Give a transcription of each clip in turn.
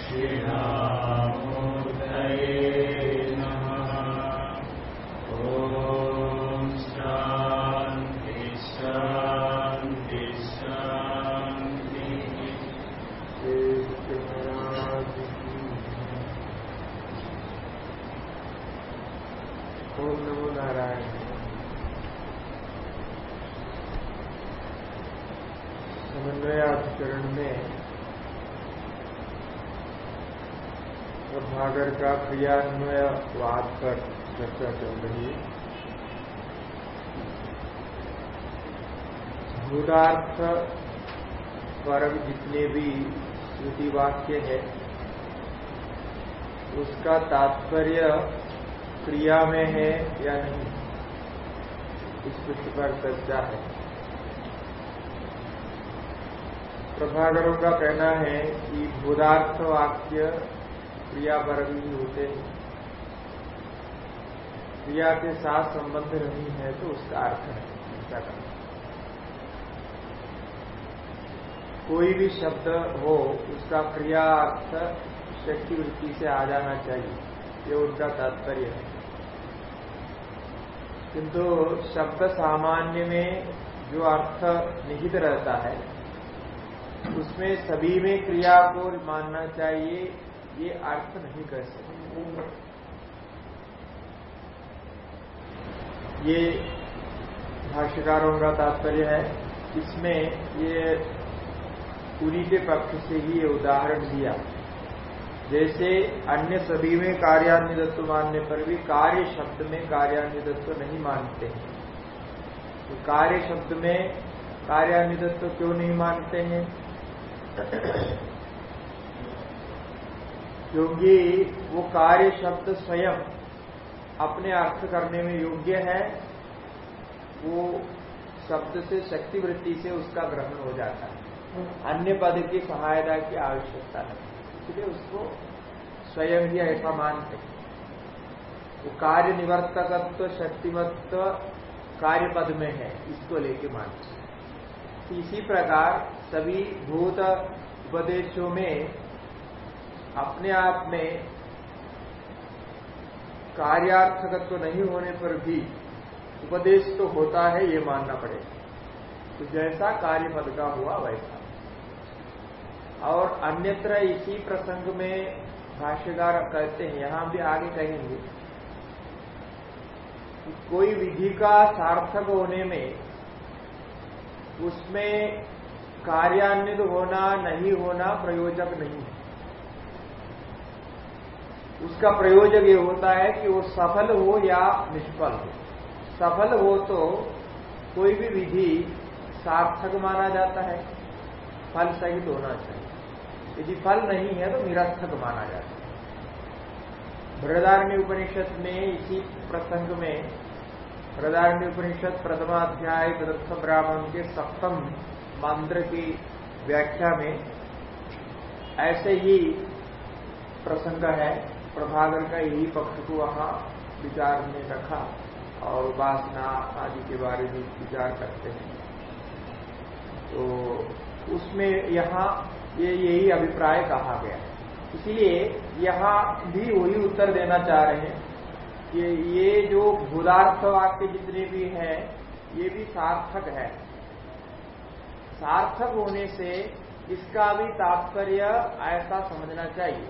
दक्षिणामूर्तये नमः ॐ शान्ति शान्ति शान्तिः ओम नमो नारायण समन्वयाधिकरण में प्रभागर का क्रियान्वय वाद पर चर्चा चल रही है। भूतार्थ परक जितने भी श्रुति वाक्य है, उसका तात्पर्य क्रिया में है या नहीं, इस विषय पर चर्चा है। प्रभाकरों का कहना है कि भूदार्थ वाक्य क्रिया पर भी होते हैं। क्रिया के साथ संबंध नहीं है तो उसका अर्थ है, ऐसा करना। कोई भी शब्द हो, उसका क्रिया अर्थ शक्ति वृत्ति से आ जाना चाहिए। ये उनका तात्पर्य है। किंतु शब्द सामान्य में जो अर्थ निहित रहता है, उसमें सभी में क्रिया को मानना चाहिए। ये अर्थ नहीं कर सकते। ये भाष्यकारों का तात्पर्य है, इसमें ये उन्हीं के पक्ष से ही ये उदाहरण दिया। जैसे अन्य सभी में कार्यान्वित्व मानने पर भी कार्य शब्द में कार्यान्वित्व नहीं मानते। हैं तो कार्य शब्द में कार्यान्वित्व क्यों नहीं मानते हैं? क्योंकि वो कार्य शब्द स्वयं अपने अर्थ करने में योग्य है, वो शब्द से शक्ति वृत्ति से उसका ग्रहण हो जाता है। अन्य पद की सहायता की आवश्यकता नहीं। इसलिए उसको स्वयं ही ऐसा मानते हैं। वो कार्य निवर्तकत्व, शक्तिमत्व कार्य पद में है, इसको लेके मानते हैं। इसी प्रकार सभी भूत उपदेशों में अपने आप में कार्यार्थकत्व नहीं होने पर भी उपदेश तो होता है, ये मानना पड़ेगा। तो जैसा कार्य पद का हुआ, वैसा। और अन्यत्र इसी प्रसंग में भाष्यकार कहते हैं, यहाँ भी आगे कहेंगे कि कोई विधि का सार्थक होने में उसमें कार्यान्वित होना, नहीं होना प्रयोजक नहीं उसका प्रयोजक ये होता है कि वो सफल हो या निष्फल हो। सफल हो तो कोई भी विधि सार्थक माना जाता है, फल सहित होना चाहिए। यदि फल नहीं है तो निरर्थक माना जाता है। बृहदारण्य उपनिषद में इसी प्रसंग में बृहदारण्य उपनिषद प्रथमाध्याय तदर्थ ब्राह्मण के सप्तम मंत्र की व्याख्या में ऐसे ही प्रसंग है। प्रभाकर का यही पक्ष को वहाँ विचार में रखा और उपासना आदि के बारे में विचार करते हैं। तो उसमें यहाँ ये यही अभिप्राय कहा गया है। इसलिए यहाँ भी वही उत्तर देना चाह रहे हैं कि ये जो भूदार्थ वाक्य जितने भी हैं, ये भी सार्थक है। सार्थक होने से इसका भी तात्पर्य ऐसा समझना चाहिए।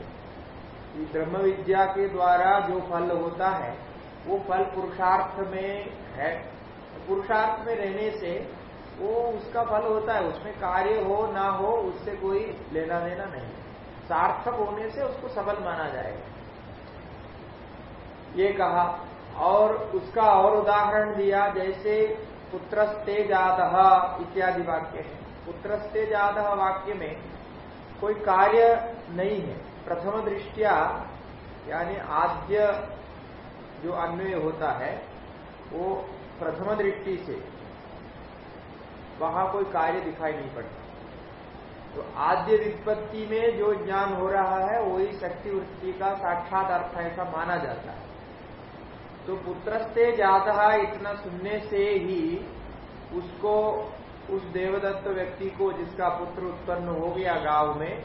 ब्रह्म विद्या के द्वारा जो फल होता है, वो फल पुरुषार्थ में है। पुरुषार्थ में रहने से वो उसका फल होता है, उसमें कार्य हो ना हो, उससे कोई लेना देना नहीं। सार्थक होने से उसको सबल माना जाएगा। ये कहा, और उसका और उदाहरण दिया, जैसे पुत्रस्ते जात इत्यादि वाक्य है। पुत्रस्ते जात वाक्य में कोई कार्य नहीं है। प्रथम दृष्टिया यानी आद्य जो अन्वय होता है, वो प्रथम दृष्टि से वहाँ कोई कार्य दिखाई नहीं पड़ता। तो आद्य विपत्ति में जो ज्ञान हो रहा है, वही शक्ति वृत्ति का साक्षात अर्थ ऐसा माना जाता है। तो पुत्रस्ते जाता इतना सुनने से ही उसको, उस देवदत्त व्यक्ति को जिसका पुत्र उत्पन्न हो गया गाँव में,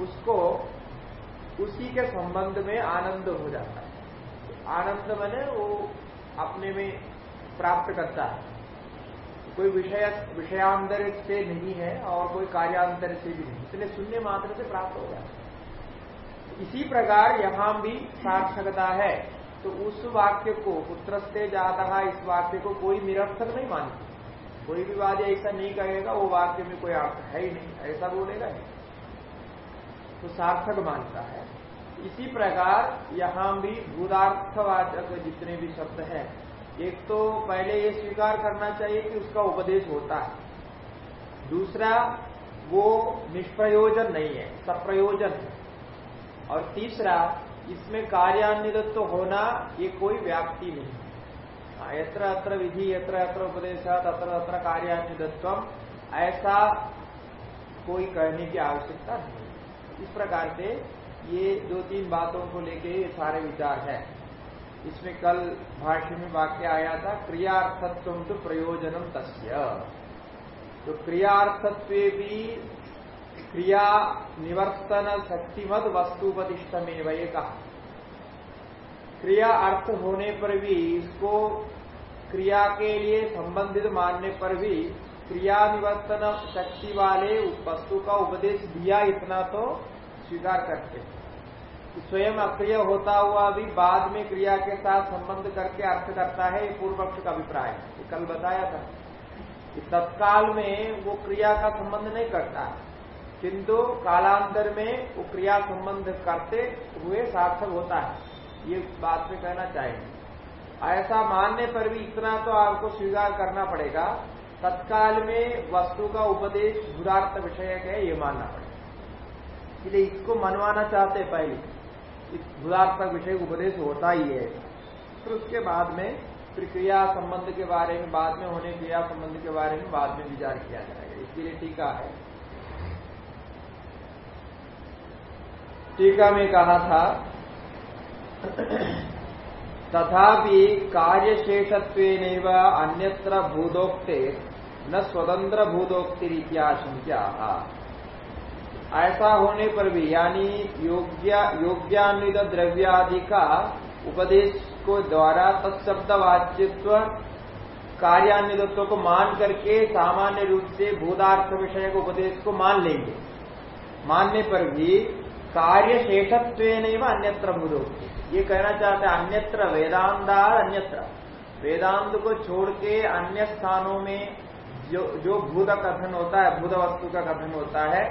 उसको उसी के संबंध में आनंद हो जाता है। आनंद मैंने वो अपने में प्राप्त करता है। कोई विषय, विषयांतर से नहीं है और कोई कार्यांतर से भी नहीं। इसलिए शून्य मात्र से प्राप्त हो जाता है। इसी प्रकार यहाँ भी सार्थकता है। तो उस वाक्य को, पुत्रस्ते जाता, इस वाक्य को कोई निरर्थक नहीं मानता कोई भी वाद्य ऐसा नहीं कहेगा, वो वाक्य में कोई अर्थ है ही नहीं। ऐसा बोलेगा नहीं। तो सार्थक मानता है। इसी प्रकार यहाँ भी भूदार्थवाचक जितने भी शब्द हैं एक तो पहले ये स्वीकार करना चाहिए कि उसका उपदेश होता है। दूसरा वो निष्प्रयोजन नहीं है सप्रयोजन है। और तीसरा इसमें कार्यान्वित तो होना ये कोई व्याप्ति नहीं है। हाँ, यत्र अत्र विधि यत्र अत्र उपदेश तत्र अत्र कार्यान्वित्व ऐसा कोई कहने की आवश्यकता नहीं इस प्रकार से ये दो तीन बातों को लेके ये सारे विचार है। इसमें कल भाष्य में वाक्य आया था, क्रियार्थत्व तो प्रयोजनम तस्य। तो क्रियार्थत्व भी क्रिया निवर्तन शक्तिमद वस्तुपतिष्ठ में वही कहा। क्रिया अर्थ होने पर भी इसको क्रिया के लिए संबंधित मानने पर भी क्रिया निवर्तन शक्ति वाले वस्तु का उपदेश दिया इतना तो स्वीकार करते स्वयं अक्रिय होता हुआ भी बाद में क्रिया के साथ संबंध करके अर्थ करता है, ये पूर्व पक्ष का अभिप्राय है। कल बताया था। कि तत्काल में वो क्रिया का संबंध नहीं करता। किंतु कालांतर में वो क्रिया संबंध करते हुए सार्थक होता है। ये बात में कहना चाहिए ऐसा मानने पर भी इतना तो आपको स्वीकार करना पड़ेगा। तत्काल में वस्तु का उपदेश बुरार्थ विषय है, ये मानना पड़ेगा। इसलिए इसको मनवाना चाहते पहले। बुधात्मक विषय उपदेश होता ही है। फिर उसके बाद में प्रक्रिया संबंध के बारे में, बाद में होने क्रिया संबंध के बारे में बाद में विचार किया जाएगा। इसके लिए टीका है। टीका में कहा था तथापि कार्यशेषत्व अन्यत्र भूदोक्ते न स्वतंत्र भूदोक्ति रीत्याशंका ऐसा होने पर भी, यानी योग्यान्वित द्रव्यादि का उपदेश को द्वारा तत्शब्द वाच्यत्व कार्यान्वित्व को मान करके सामान्य रूप से भूदार्थ विषय को उपदेश को मान लेंगे। मानने पर भी कार्य शेषत्व अन्यत्र भूदोक्ति ये कहना चाहते हैं, अन्यत्र वेदांता अन्यत्र। वेदांत को छोड़ के अन्य स्थानों में जो जो भूत कथन होता है, भूत वस्तु का कथन होता है,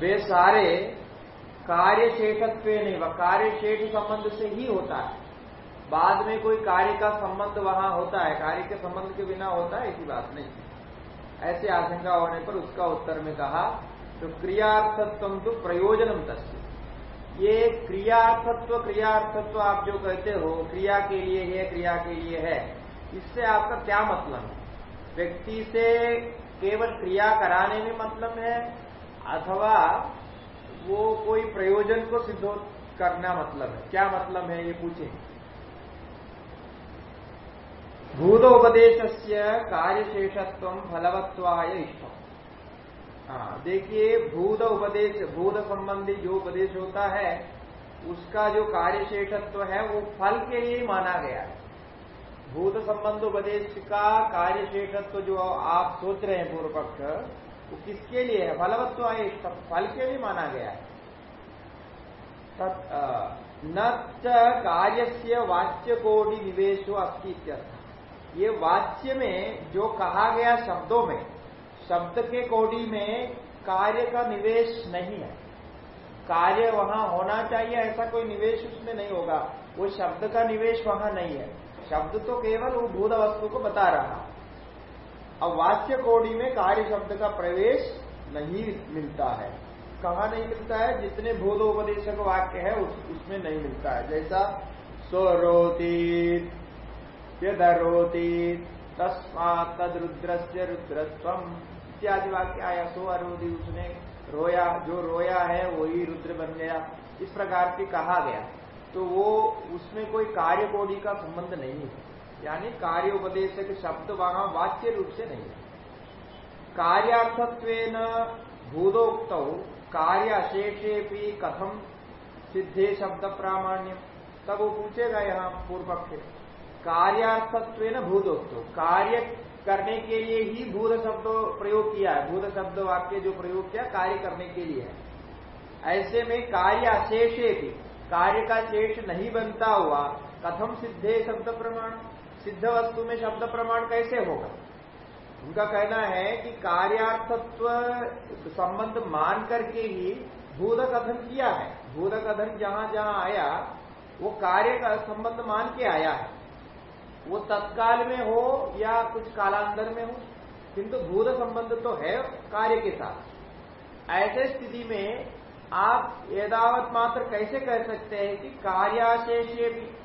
वे सारे कार्य शेषत्व नहीं, वह कार्य शेष संबंध से ही होता है। बाद में कोई कार्य का संबंध वहाँ होता है, कार्य के संबंध के बिना होता है, ऐसी बात नहीं। ऐसी आशंका होने पर उसका उत्तर में कहा तो क्रियार्थत्व तो प्रयोजनम तस्वीर ये क्रियार्थत्व क्रियार्थत्व आप जो कहते हो, क्रिया के लिए है, क्रिया के लिए है, इससे आपका क्या मतलब है? व्यक्ति से केवल क्रिया कराने में मतलब है, अथवा वो कोई प्रयोजन को सिद्ध करना मतलब है? क्या मतलब है ये पूछे? भूतोपदेश कार्यशेषत्व फलवत्वाय इष्टम। देखिए, भूत उपदेश, भूत संबंधी जो उपदेश होता है, उसका जो कार्यशेषत्व है, वो फल के लिए माना गया है। भूत संबंध उपदेश का कार्यशेषत्व जो आप सोच रहे हैं पूर्व पक्ष वो किसके लिए है? फलवत्व आय फल के लिए माना गया है। न कार्य से वाच्य कोटि निवेशो अस्ती ये वाच्य में जो कहा गया शब्दों में शब्द के कोडी में कार्य का निवेश नहीं है। कार्य वहाँ होना चाहिए ऐसा कोई निवेश उसमें नहीं होगा। वो शब्द का निवेश वहाँ नहीं है। शब्द तो केवल वो भूत वस्तु को बता रहा। अब वाच्य कोडी में कार्य शब्द का प्रवेश नहीं मिलता है। कहा नहीं मिलता है? जितने भूतोपदेशक वाक्य है उस, उसमें नहीं मिलता है। जैसा स्वरोती यदरोती तस्मात तद रुद्रस्य रुद्रस्व इत्यादि वाक्य आया सो अरोधी उसने रोया, जो रोया है, वही रुद्र बन गया। इस प्रकार की कहा गया। तो वो, उसमें कोई कार्य कोड़ी का संबंध नहीं है। यानी कार्य उपदेशक शब्द वहाँ वाच्य रूप से नहीं है। कार्यार्थत्व भूदोक्त कार्य अशेषे भी कथम सिद्धे शब्द प्रामाण्य तब वो पूछेगा यहाँ पूर्व पक्ष कार्यार्थत्व न भूदोक्त कार्य करने के लिए ही भूत शब्द प्रयोग किया है। भूत शब्द वाक्य जो प्रयोग किया, कार्य करने के लिए है। ऐसे में कार्य अशेषे भी, कार्य का शेष नहीं बनता हुआ कथम सिद्धे शब्द प्रमाण, सिद्ध वस्तु में शब्द प्रमाण कैसे होगा? उनका कहना है कि कार्यार्थत्व संबंध मान करके ही भूत कथन किया है। भूत कथन जहाँ जहाँ आया, वो कार्य का संबंध मान के आया है। वो तत्काल में हो या कुछ कालांतर में हो, किंतु भूत संबंध तो है कार्य के साथ। ऐसे स्थिति में आप यदावत मात्र कैसे कह सकते हैं कि कार्याशेष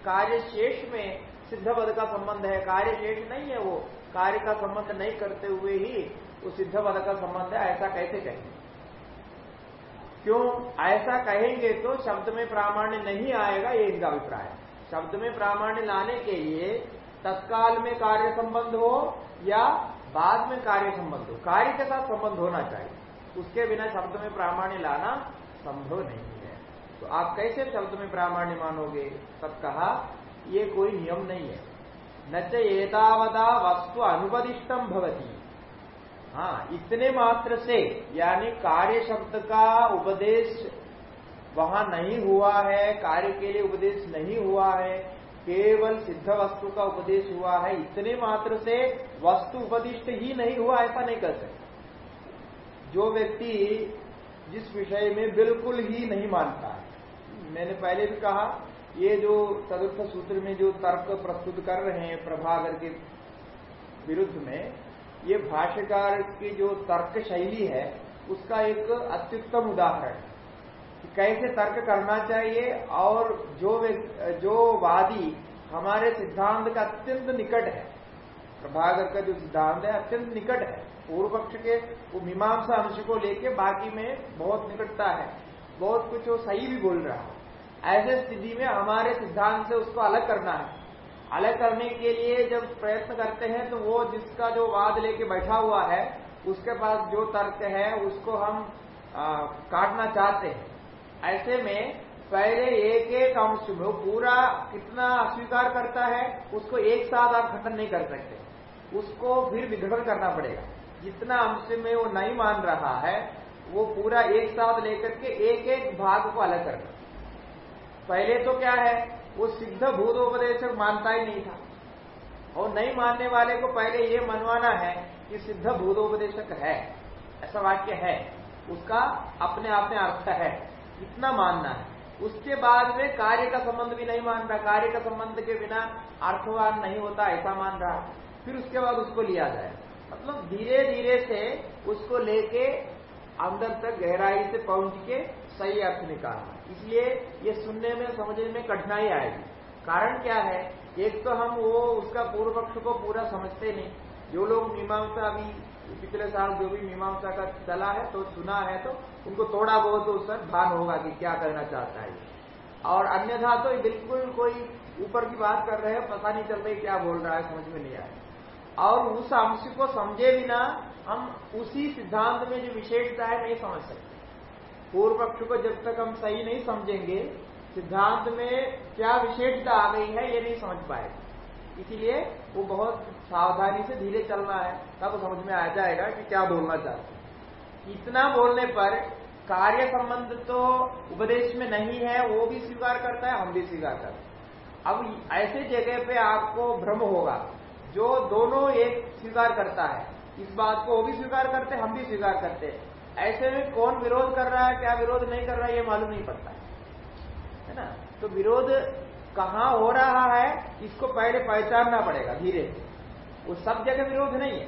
कार्य शेष में सिद्ध पद का संबंध है? कार्य शेष नहीं है वो। कार्य का संबंध नहीं करते हुए ही वो सिद्ध पद का संबंध है, ऐसा कैसे कहेंगे? क्यों? ऐसा कहेंगे तो शब्द में प्रामाण्य नहीं आएगा, ये इनका अभिप्राय शब्द में प्रामाण्य लाने के लिए तत्काल में कार्य संबंध हो या बाद में कार्य संबंध हो। कार्य के साथ संबंध होना चाहिए। उसके बिना शब्द में प्रामाण्य लाना संभव नहीं है। तो आप कैसे शब्द में प्रामाण्य मानोगे? तब कहा ये कोई नियम नहीं है। न चेतावदा वस्तु अनुपदिष्टम भवती। हाँ इतने मात्र से, यानी कार्य शब्द का उपदेश वहाँ नहीं हुआ है, कार्य के लिए उपदेश नहीं हुआ है केवल सिद्ध वस्तु का उपदेश हुआ है। इतने मात्र से वस्तु उपदिष्ट ही नहीं हुआ, ऐसा नहीं कर सकते। जो व्यक्ति जिस विषय में बिल्कुल ही नहीं मानता है। मैंने पहले भी कहा, ये जो चतुर्थ सूत्र में जो तर्क प्रस्तुत कर रहे हैं प्रभाकर के विरुद्ध में, ये भाष्यकार की जो तर्क शैली है, उसका एक अत्युत्तम उदाहरण कि कैसे तर्क करना चाहिए और जो जो वादी हमारे सिद्धांत का अत्यंत निकट है प्रभाकर का जो सिद्धांत है अत्यंत निकट है पूर्व पक्ष के मीमांसा अंश को लेके बाकी में बहुत निकटता है बहुत कुछ वो सही भी बोल रहा है। ऐसे स्थिति में हमारे सिद्धांत से उसको अलग करना है। अलग करने के लिए जब प्रयत्न करते हैं तो वो जिसका जो वाद लेके बैठा हुआ है उसके पास जो तर्क है उसको हम आ, काटना चाहते हैं। ऐसे में पहले एक एक अंश में पूरा कितना अस्वीकार करता है, उसको एक साथ आप खत्म नहीं कर सकते। उसको फिर विघटन करना पड़ेगा। जितना अंश में वो नहीं मान रहा है, वो पूरा एक साथ लेकर के एक एक भाग को अलग करना। पहले तो क्या है, वो सिद्ध भूतोपदेशक मानता ही नहीं था। और नहीं मानने वाले को पहले ये मनवाना है कि सिद्ध भूतोपदेशक है। ऐसा वाक्य है। उसका अपने आप में अर्थ है। इतना मानना है। उसके बाद में कार्य का संबंध भी नहीं मान रहा कार्य का संबंध के बिना अर्थवान नहीं होता, ऐसा मान रहा फिर उसके बाद उसको लिया जाए। मतलब धीरे धीरे से उसको लेके अंदर तक गहराई से पहुँच के सही अर्थ निकालना। इसलिए ये सुनने में, समझने में कठिनाई आएगी। कारण क्या है? एक तो हम वो, उसका पूर्व पक्ष को पूरा समझते नहीं। जो लोग मीमांसा अभी पिछले साल जो भी मीमांसा का चला है तो सुना है तो उनको थोड़ा बहुत तो उसका भान होगा कि क्या करना चाहता है। और अन्यथा तो बिल्कुल कोई ऊपर की बात कर रहे हैं, पता नहीं चल रही क्या बोल रहा है, समझ में नहीं आया। और उस अंश को समझे बिना हम उसी सिद्धांत में जो विशेषता है, नहीं समझ सकते। पूर्व पक्ष को जब तक हम सही नहीं समझेंगे, सिद्धांत में क्या विशेषता आ गई है, ये नहीं समझ पाए। इसीलिए वो बहुत सावधानी से धीरे चलना है, तब समझ में आ जाएगा कि क्या बोलना चाहते इतना बोलने पर कार्य संबंध तो उपदेश में नहीं है, वो भी स्वीकार करता है, हम भी स्वीकार करते हैं। अब ऐसे जगह पे आपको भ्रम होगा, जो दोनों एक स्वीकार करता है, इस बात को वो भी स्वीकार करते हम भी स्वीकार करते हैं। ऐसे में कौन विरोध कर रहा है, क्या विरोध नहीं कर रहा है, ये मालूम नहीं पड़ता है। ना? तो विरोध कहाँ हो रहा है, इसको पहले पहचानना पड़ेगा, धीरे वो सब जगह विरोध नहीं है।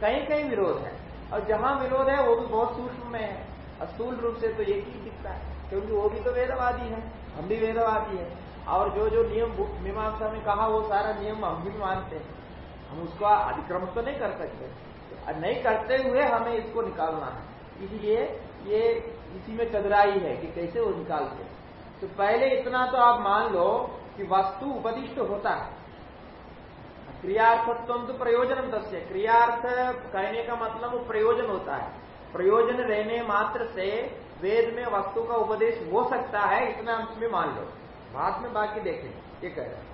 कहीं कहीं विरोध है। और जहाँ विरोध है, वो भी बहुत सूक्ष्म में है। स्थूल रूप से तो एक ही दिखता है, क्योंकि वो भी तो वेदवादी है, हम भी वेदवादी है। और जो जो नियम मीमांसा में कहा, वो सारा नियम हम भी मानते हैं। हम उसका अधिक्रम तो नहीं कर सकते। नहीं करते हुए हमें इसको निकालना है। इसलिए ये इसी में चदराई है कि कैसे वो निकालते तो पहले इतना तो आप मान लो कि वस्तु उपदिष्ट होता है। क्रियार्थत्व तो प्रयोजन दस्य क्रियार्थ कहने का मतलब प्रयोजन होता है। प्रयोजन रहने मात्र से वेद में वस्तु का उपदेश हो सकता है, इतना अंश में मान लो। बाद में बाकी देखें। ये कह रहे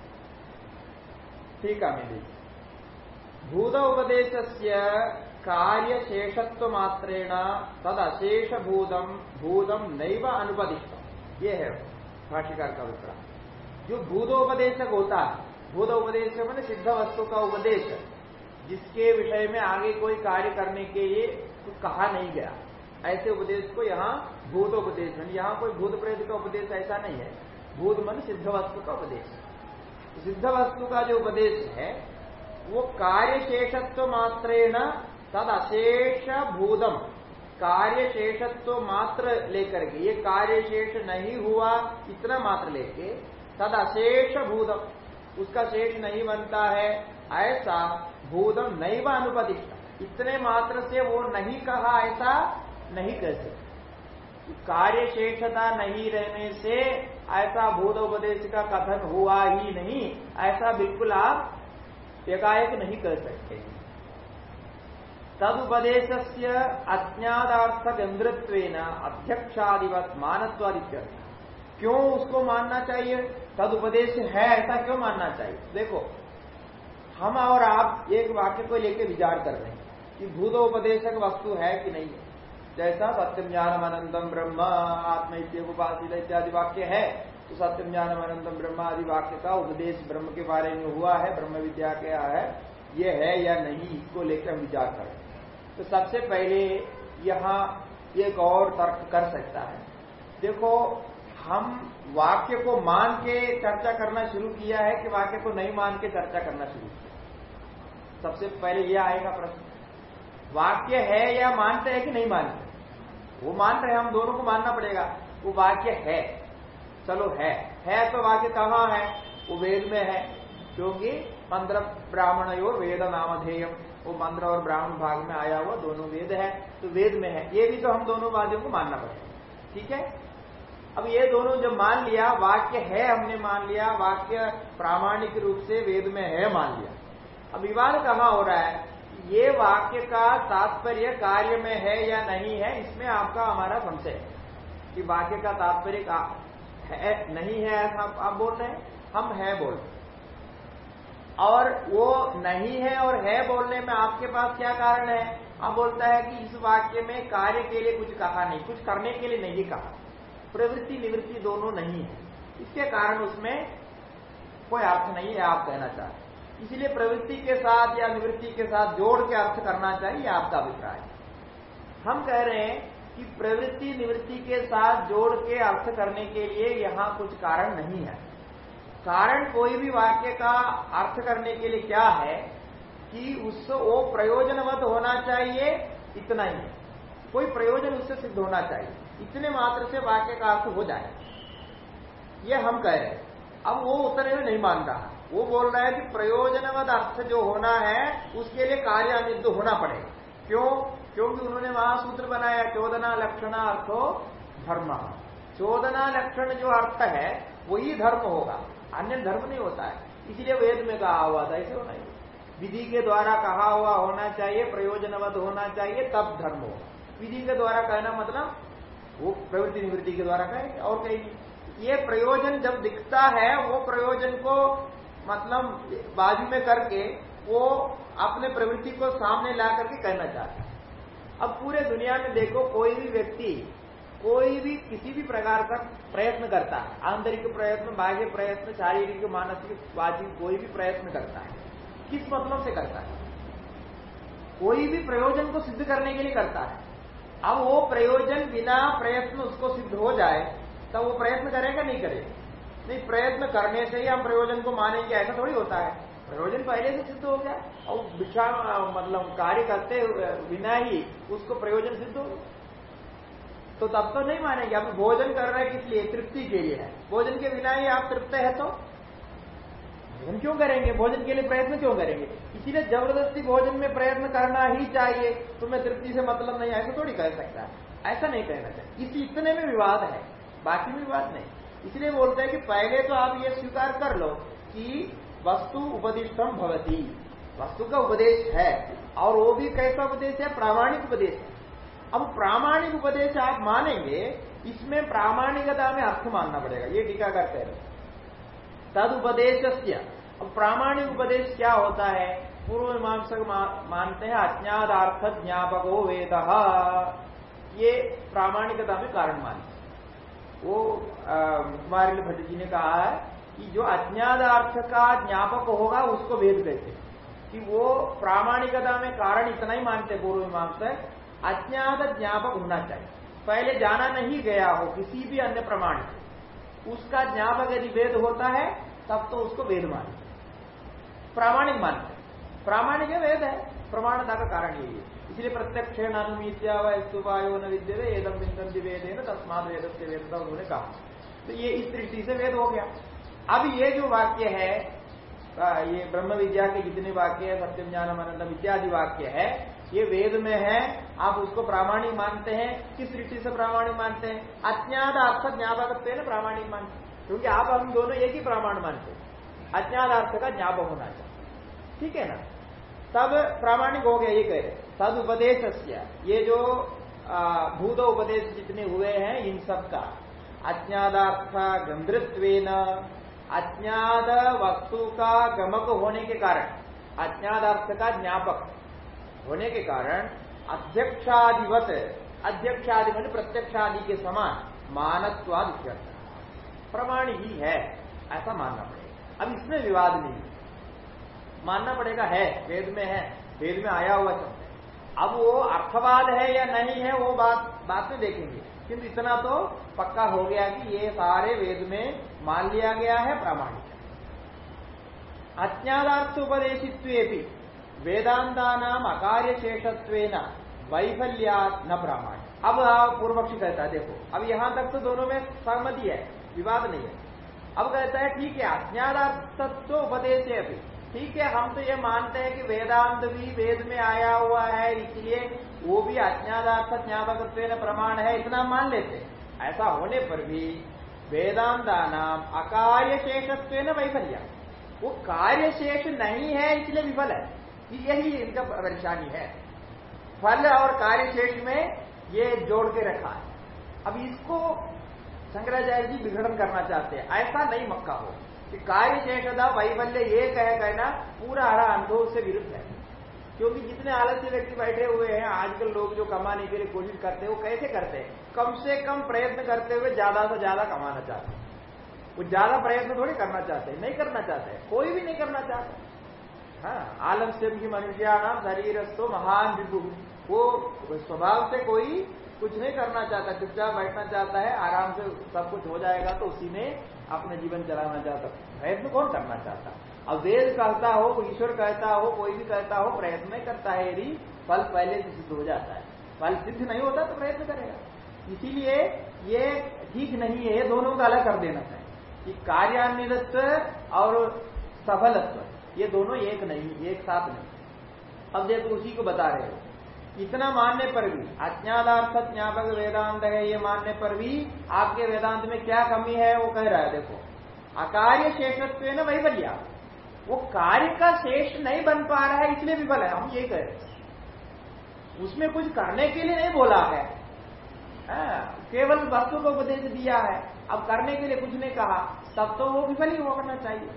ठीक है मैं भूत उपदेश कार्य शेषत्व मात्रेण तद अशेष भूतम भूतम नैव अनुपदिष्ट ये है भाष्यकार का अभिप्राय जो भूतोपदेशक होता है भूत उपदेश मैंने सिद्ध वस्तु का उपदेश जिसके विषय में आगे कोई कार्य करने के लिए कुछ कहा नहीं गया। ऐसे उपदेश को यहाँ भूत उपदेश यहाँ कोई भूत प्रेत का उपदेश ऐसा नहीं है। भूत मन सिद्ध वस्तु का उपदेश सिद्ध वस्तु का जो उपदेश है, वो कार्य शेषत्व मात्रेण तद अशेष भूतम कार्य शेषत्व मात्र लेकर के, ये कार्य शेष नहीं हुआ इतना मात्र लेके तद अशेष भूतम उसका शेष नहीं बनता है। ऐसा भूतम नहीं व अनुपदिष्ट। इतने मात्र से वो नहीं कहा, ऐसा नहीं कह सकते। कार्य शेषता नहीं रहने से ऐसा भूत उपदेश का कथन हुआ ही नहीं। ऐसा बिल्कुल आप एकाएक नहीं कर सकते। तद उपदेश से अज्ञादार्थ गंधृत्व अध्यक्षादिवत मानत्वादित्य क्यों उसको मानना चाहिए? तद उपदेश है, ऐसा क्यों मानना चाहिए? देखो, हम और आप एक वाक्य को लेकर विचार कर रहे हैं कि भूतोपदेशक वस्तु है कि नहीं है। जैसा सत्यम ज्ञानम अनंतम ब्रह्म आत्म उपासित इत्यादि वाक्य है तो सत्यम ज्ञानम अनंतम ब्रह्म आदि वाक्य का उपदेश ब्रह्म के बारे में हुआ है, ब्रह्म विद्या क्या है, ये है या नहीं, इसको लेकर हम विचार करें तो सबसे पहले यहाँ एक और तर्क कर सकता है। देखो, हम वाक्य को मान के चर्चा करना शुरू किया है कि वाक्य को नहीं मान के चर्चा करना शुरू किया सबसे पहले यह आएगा प्रश्न। वाक्य है या मानते हैं कि नहीं मानते? वो मान रहे हम दोनों को मानना पड़ेगा। वो वाक्य है। चलो है। है तो वाक्य कहाँ है? वो वेद में है, क्योंकि मंत्र ब्राह्मण और वेद नामधेयम वो मंत्र और ब्राह्मण भाग में आया हुआ दोनों वेद है तो वेद में है। ये भी तो हम दोनों वाद्यों को मानना पड़ेगा। ठीक है? अब ये दोनों जब मान लिया, वाक्य है हमने मान लिया, वाक्य प्रामाणिक रूप से वेद में है मान लिया। अब विवाद कहाँ हो रहा है? ये वाक्य का तात्पर्य कार्य में है या नहीं है, इसमें आपका हमारा संशय है कि वाक्य का तात्पर्य का है, नहीं है ऐसा आप बोल रहे हैं? हम है बोल रहे और वो नहीं है और है बोलने में आपके पास क्या कारण है? आप बोलता है कि इस वाक्य में कार्य के लिए कुछ कहा नहीं, कुछ करने के लिए नहीं कहा। प्रवृत्ति निवृत्ति दोनों नहीं है। इसके कारण उसमें कोई अर्थ नहीं है, आप कहना चाहते इसलिए प्रवृत्ति के साथ या निवृत्ति के साथ जोड़ के अर्थ करना चाहिए आपका अभिप्राय हम कह रहे हैं कि प्रवृत्ति निवृत्ति के साथ जोड़ के अर्थ करने के लिए यहाँ कुछ कारण नहीं है। कारण कोई भी वाक्य का अर्थ करने के लिए क्या है कि उससे वो प्रयोजनवत होना चाहिए, इतना ही। कोई प्रयोजन उससे सिद्ध होना चाहिए। इतने मात्र से वाक्य का अर्थ हो जाए। ये हम कह रहे अब वो उतने में नहीं मान रहा। वो बोल रहा है कि प्रयोजनवद अर्थ जो होना है, उसके लिए कार्यानिध होना पड़ेगा। क्यों? क्योंकि उन्होंने वहाँ सूत्र बनाया, चौदना लक्षणा अर्थो धर्म। चोदना लक्षण जो अर्थ है, वही धर्म होगा। अन्य धर्म नहीं होता है। इसलिए वेद में कहा हुआ था, ऐसे होना विधि के द्वारा कहा हुआ होना चाहिए, प्रयोजनवद होना चाहिए, तब धर्म हो विधि के द्वारा कहना मतलब वो प्रवृत्ति निवृत्ति के द्वारा कहेंगे और कहेंगे ये प्रयोजन जब दिखता है, वो प्रयोजन को मतलब बाजू में करके वो अपने प्रवृत्ति को सामने ला करके कहना चाहते है। अब पूरे दुनिया में देखो, कोई भी व्यक्ति, कोई भी किसी भी प्रकार का प्रयत्न करता है, आंतरिक प्रयत्न, बाह्य प्रयत्न, शारीरिक, मानसिक, वाचिक, कोई भी प्रयत्न करता है, किस मतलब से करता है? कोई भी प्रयोजन को सिद्ध करने के लिए करता है। अब वो प्रयोजन बिना प्रयत्न उसको सिद्ध हो जाए, तब वो प्रयत्न करेगा, नहीं करेगा? नहीं, प्रयत्न करने से ही हम प्रयोजन को मानेंगे, ऐसा थोड़ी होता है। प्रयोजन पहले से सिद्ध हो गया। और विषा मतलब कार्य करते बिना ही उसको प्रयोजन सिद्ध हो तो तब तो नहीं मानेंगे। आप भोजन कर रहे हैं किस लिए? तृप्ति के लिए है। भोजन के बिना ही आप तृप्त है तो? भोजन क्यों करेंगे? भोजन के लिए प्रयत्न क्यों करेंगे? इसीलिए ज़बरदस्ती भोजन में प्रयत्न करना ही चाहिए। तुम्हें तृप्ति से मतलब नहीं ऐसा थोड़ी कह सकता ऐसा नहीं कहना चाहिए। इस इतने में विवाद है। बाकी में विवाद नहीं। इसलिए बोलते हैं कि पहले तो आप ये स्वीकार कर लो कि वस्तु उपदिष्टम भवती। वस्तु का उपदेश है। और वो भी कैसा उपदेश है? प्रामाणिक उपदेश है। अब प्रामाणिक उपदेश आप मानेंगे, इसमें प्रामाणिकता में अर्थ मानना पड़ेगा। ये टीका करते हैं। तद उपदेश प्रामाणिक उपदेश क्या होता है? पूर्व मीमांसक मानते हैं अज्ञादार्थ ज्ञापको वेद। ये प्रामाणिकता में कारण मानते वो कुमार भट्ट जी ने कहा है कि जो अज्ञादार्थ का ज्ञापक होगा, उसको वेद कहते कि वो प्रामाणिकता में कारण इतना ही मानते पूर्व मीमांसक अज्ञात ज्ञापक होना चाहिए। पहले जाना नहीं गया हो, किसी भी अन्य प्रमाण से। उसका ज्ञापक यदि वेद होता है, तब तो उसको वेद मानते प्रामाणिक मानते प्रामाणिक वेद है। प्रमाणता का कारण यही है। इसलिए प्रत्यक्ष वस्तुपायो न विद्य एदम वेद है ना तस्माद वेद से वेद उन्होंने कहा। तो ये इस दृष्टि से वेद हो गया। अब ये जो वाक्य है ये ब्रह्म विद्या के जितने वाक्य है सत्यम ज्ञान अनंतम इत्यादि वाक्य है ये वेद में है, आप उसको प्रामाणिक मानते हैं, किस दृष्टि से प्रामाणिक मानते हैं? अज्ञात अर्थ ज्ञापक प्रामाणिक मानते क्योंकि आप हम दोनों एक ही प्रमाण मानते अज्ञात अर्थ का ज्ञापक होना चाहिए। ठीक है ना? तब प्रामाणिक हो गया, ये कह रहे तद उपदेश ये जो भूत उपदेश जितने हुए हैं, इन सब का। अज्ञादार्थ गंधृत्व अज्ञात वस्तु का गमक होने के कारण। अज्ञादार्थ का ज्ञापक। होने के कारण अध्यक्षाधिवत अध्यक्षादि मान प्रत्यक्षादि के समान मानत्वाद प्रमाण ही है, ऐसा मानना पड़ेगा। अब इसमें विवाद नहीं है। मानना पड़ेगा, है, वेद में है, वेद में आया हुआ शब्द अब वो अर्थवाद है या नहीं है, वो बात बात में देखेंगे। किंतु इतना तो पक्का हो गया कि ये सारे वेद में मान लिया गया है, प्रामाणिक अज्ञादार्थ उपदेशित्व भी वेदांता नाम अकार्य शेषत्व वैफल्या न प्रामाण अब पूर्व पक्षी कहता है, देखो, अब यहाँ तक तो दोनों में सहमति है, विवाद नहीं है। अब कहता है, ठीक है अज्ञातत्व उपदेश अभी ठीक है, हम तो ये मानते हैं कि वेदांत भी वेद में आया हुआ है, इसलिए वो भी अज्ञादार्थ ज्ञापकत्व प्रमाण है, इतना मान लेते ऐसा होने पर भी वेदांता नाम अकार्य शेषत्व वैफल्या। वो कार्य शेष नहीं है, इसलिए विफल है। यही इनका परेशानी है। फल और कार्य शेष में ये जोड़ के रखा है। अब इसको शंकराचार्य जी विघटन करना चाहते हैं। ऐसा नहीं मक्का हो कि कार्य शेषदा वैबल्य ये कह कहना पूरा हरा अनुभव से विरुद्ध है। क्योंकि जितने आलस्य व्यक्ति बैठे हुए हैं, आजकल लोग जो कमाने के लिए कोशिश करते हैं, वो कैसे करते हैं? कम से कम प्रयत्न करते हुए ज़्यादा से ज़्यादा कमाना चाहते हैं। वो ज़्यादा प्रयत्न थोड़ी करना चाहते हैं, नहीं करना चाहते कोई भी नहीं करना चाहता। हाँ आलस्य भी मनुष्याणाम शरीरस्थो महान विभु। वो स्वभाव से कोई कुछ नहीं करना चाहता, चुपचाप बैठना चाहता है, आराम से सब कुछ हो जाएगा तो उसी में अपने जीवन चलाना चाहता प्रयत्न कौन करना चाहता? अब वेद कहता हो, ईश्वर कहता हो, कोई भी कहता हो, प्रयत्न नहीं करता है यदि फल पहले से सिद्ध हो जाता है। फल सिद्ध नहीं होता तो प्रयत्न करेगा। इसीलिए ये ठीक नहीं है, दोनों का अलग कर देना चाहिए कि कार्यान्वित और सफलत्व। ये दोनों एक नहीं एक साथ नहीं। अब देखो उसी को बता रहे हो। इतना मानने पर भी अज्ञातार्थ ज्ञापक वेदांत है ये मानने पर भी आपके वेदांत में क्या कमी है वो कह रहा है देखो। अकार्य शेषत्व न वैबल्य वो कार्य का शेष नहीं बन पा रहा है इसलिए विफल है। हम ये कह रहे उसमें कुछ करने के लिए नहीं बोला है। हाँ, केवल वस्तु को उपदेश दिया है। अब करने के लिए कुछ नहीं कहा। तब तो वो विफल ही होना चाहिए।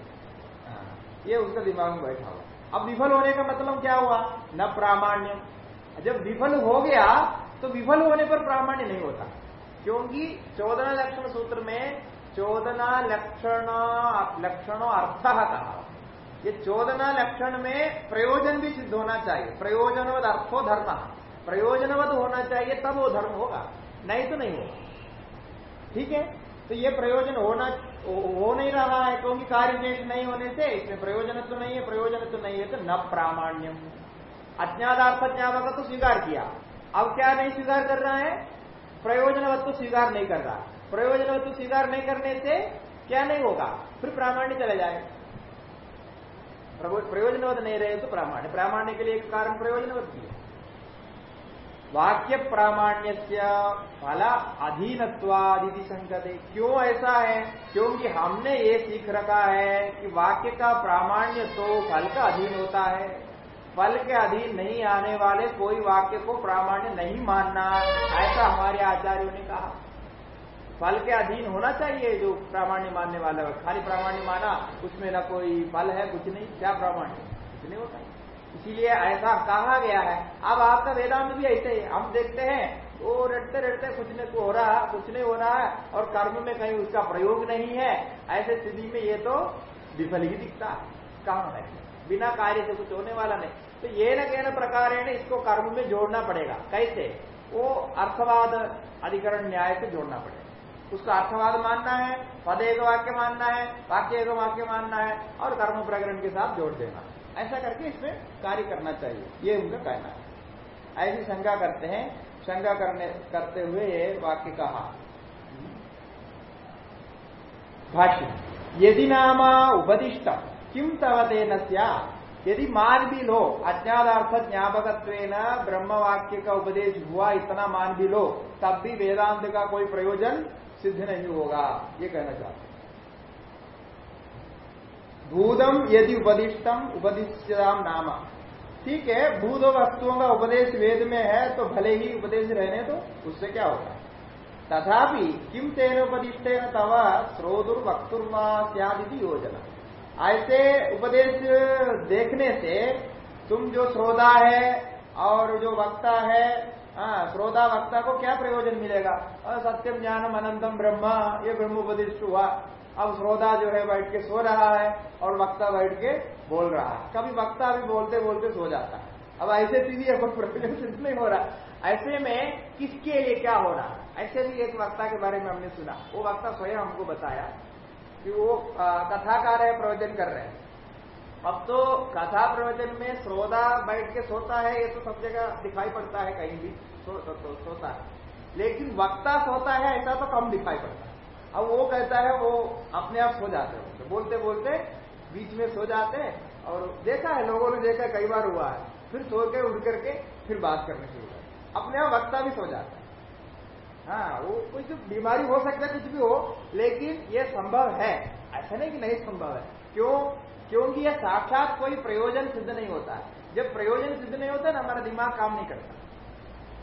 ये उसका दिमाग में बैठा हुआ। अब विफल होने का मतलब क्या हुआ? न प्रामाण्य। जब विफल हो गया तो विफल होने पर प्रामाण्य नहीं होता। क्योंकि चौदह लक्षण सूत्र में चौदना लक्षण, लक्षणों अर्थ कहा। ये चौदना लक्षण में प्रयोजन भी सिद्ध होना चाहिए। प्रयोजनवद अर्थो धर्म। प्रयोजनवद होना चाहिए, तब वो धर्म होगा। नहीं तो नहीं होगा। ठीक है? तो ये प्रयोजन होना हो नहीं रहा है, क्योंकि कार्य नहीं होने से इसमें प्रयोजन तो नहीं है, प्रयोजन तो नहीं है तो न प्रामाण्यम। अज्ञातार्थ ज्ञापक तो स्वीकार किया। अब क्या नहीं स्वीकार कर रहा है? प्रयोजनवत तो स्वीकार नहीं कर रहा। प्रयोजनवत तो स्वीकार नहीं करने से क्या नहीं होगा? फिर प्रामाण्य चले जाए। प्रयोजनवत नहीं रहे तो प्रामाण्य। प्रामाण्य के लिए एक कारण प्रयोजनवत भी है। वाक्य प्रामाण्य फल अधीनत्वादि संगत। क्यों ऐसा है? क्योंकि हमने ये सीख रखा है कि वाक्य का प्रामाण्य तो फल का अधीन होता है। फल के अधीन नहीं आने वाले कोई वाक्य को प्रामाण्य नहीं मानना, ऐसा हमारे आचार्यों ने कहा। फल के अधीन होना चाहिए जो प्रामाण्य मानने वाला है। खाली प्रामाण्य माना, उसमें ना कोई फल है, कुछ नहीं, क्या प्रामाण्य? कुछ नहीं होता। इसीलिए ऐसा कहा गया है। अब आपका वेदांत भी ऐसे ही हम देखते हैं, वो रटते रटते कुछ न हो रहा, कुछ नहीं हो रहा है और कर्म में कहीं उसका प्रयोग नहीं है। ऐसे स्थिति में ये तो विफल ही दिखता है। कहा है। बिना कार्य से कुछ होने वाला नहीं। तो ये न कहना प्रकार है इसको कर्म में जोड़ना पड़ेगा। कैसे? वो अर्थवाद अधिकरण न्याय से जोड़ना पड़ेगा। उसका अर्थवाद मानना है पद एक वाक्य मानना है वाक्य एक वाक्य मानना है और कर्म प्रकरण के साथ जोड़ देना। ऐसा करके इसमें कार्य करना चाहिए। ये उनका कहना है। ऐसी शंका करते हैं। शंका करने, करते हुए ये वाक्य कहा। भाष्य, यदि नामा उपदिष्ट किम तवदेन यदि मान भी लो अज्ञातार्थ ज्ञापक ब्रह्म वाक्य का उपदेश हुआ, इतना मान भी लो तब भी वेदांत का कोई प्रयोजन सिद्ध नहीं होगा। ये कहना चाहते भूतम यदि उपदिष्टम उपदिष्टाम नाम। ठीक है, भूत वस्तुओं का उपदेश वेद में है तो भले ही उपदेश रहने तो उससे क्या होगा? तथापि किम तेन उपदिष्ट तव श्रोतुर वक्तुर्वा सियादि योजना। ऐसे उपदेश देखने से तुम जो श्रोता है और जो वक्ता है हाँ श्रोता वक्ता को क्या प्रयोजन मिलेगा? सत्यम ज्ञानम अनंतम ब्रह्म, ये ब्रह्म उपदिष्ट हुआ। अब श्रोता जो है बैठ के सो रहा है और वक्ता बैठ के बोल रहा है। कभी वक्ता भी बोलते बोलते सो जाता है। अब ऐसे कोई प्रयोजन सिद्ध नहीं हो रहा। ऐसे में किसके लिए क्या हो रहा? है ऐसे भी एक वक्ता के बारे में हमने सुना। वो वक्ता स्वयं हमको बताया कि वो कथा कथाकार है प्रवचन कर रहे हैं। अब तो कथा प्रवचन में श्रोता बैठ के सोता है ये तो सब जगह दिखाई पड़ता है कहीं भी सो, सो, सो, सोता है। लेकिन वक्ता सोता है ऐसा तो कम दिखाई पड़ता है। अब वो कहता है, वो अपने आप सो जाते हैं। तो बोलते बोलते बीच में सो जाते हैं और देखा है, लोगों ने देखा कई बार हुआ है। फिर सो के, उठ करके फिर बात करने शुरू कर अपने आप वक्ता भी सो जाता है। हाँ वो कुछ बीमारी हो सकता है, कुछ भी हो, लेकिन ये संभव है। ऐसा नहीं कि नहीं संभव है। क्यों? क्योंकि यह साक्षात कोई प्रयोजन सिद्ध नहीं होता है। जब प्रयोजन सिद्ध नहीं होता ना, हमारा दिमाग काम नहीं करता।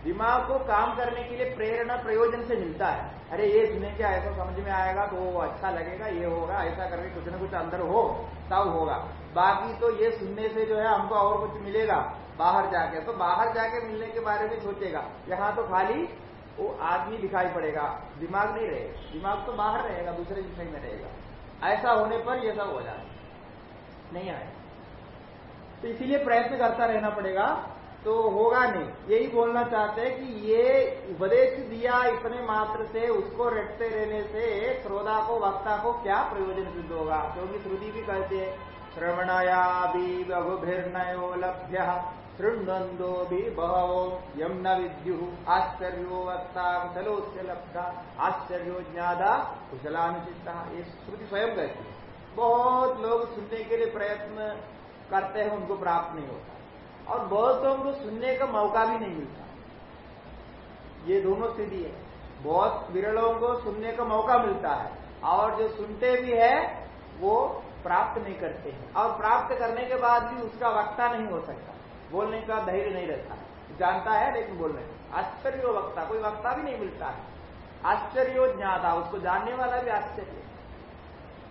दिमाग को काम करने के लिए प्रेरणा प्रयोजन से मिलता है। अरे ये सुने क्या, ऐसा समझ में आएगा तो वो अच्छा लगेगा, ये होगा, ऐसा करके कुछ ना कुछ अंदर हो, तब होगा। बाकी तो ये सुनने से जो है हमको और कुछ मिलेगा बाहर जाके। तो बाहर जाके मिलने के बारे में सोचेगा। यहाँ तो खाली वो आदमी दिखाई पड़ेगा, दिमाग नहीं रहेगा। दिमाग तो बाहर रहेगा, दूसरे विषय में रहेगा। ऐसा होने पर यह सब हो जाता नहीं आए तो इसीलिए प्रयत्न करता रहना पड़ेगा। तो होगा नहीं। यही बोलना चाहते हैं कि ये उपदेश दिया इतने मात्र से, उसको रटते रहने से श्रोता को, वक्ता को क्या प्रयोजन सिद्ध होगा? क्योंकि श्रुति भी कहते हैं श्रवणया भी बहुभिर्नयो लभ्य शृण्वंदो भी बहवो यम न विद्यु, आश्चर्यो वक्ता कुशलोस्य लब्धा, आश्चर्यो ज्ञादा कुशलानुचिता ये श्रुति स्वयं कहती है। बहुत लोग सुनने के लिए प्रयत्न करते हैं, उनको प्राप्त नहीं होता। और बहुत बहुतों को सुनने का मौका भी नहीं मिलता। ये दोनों स्थिति है। बहुत विरलों को सुनने का मौका मिलता है और जो सुनते भी है, वो प्राप्त नहीं करते हैं। और प्राप्त करने के बाद भी उसका वक्ता नहीं हो सकता। बोलने का धैर्य नहीं रहता। जानता है, लेकिन बोल रहे आश्चर्य वक्ता, कोई वक्ता भी नहीं मिलता है। आश्चर्य ज्ञाता, उसको जानने वाला भी आश्चर्य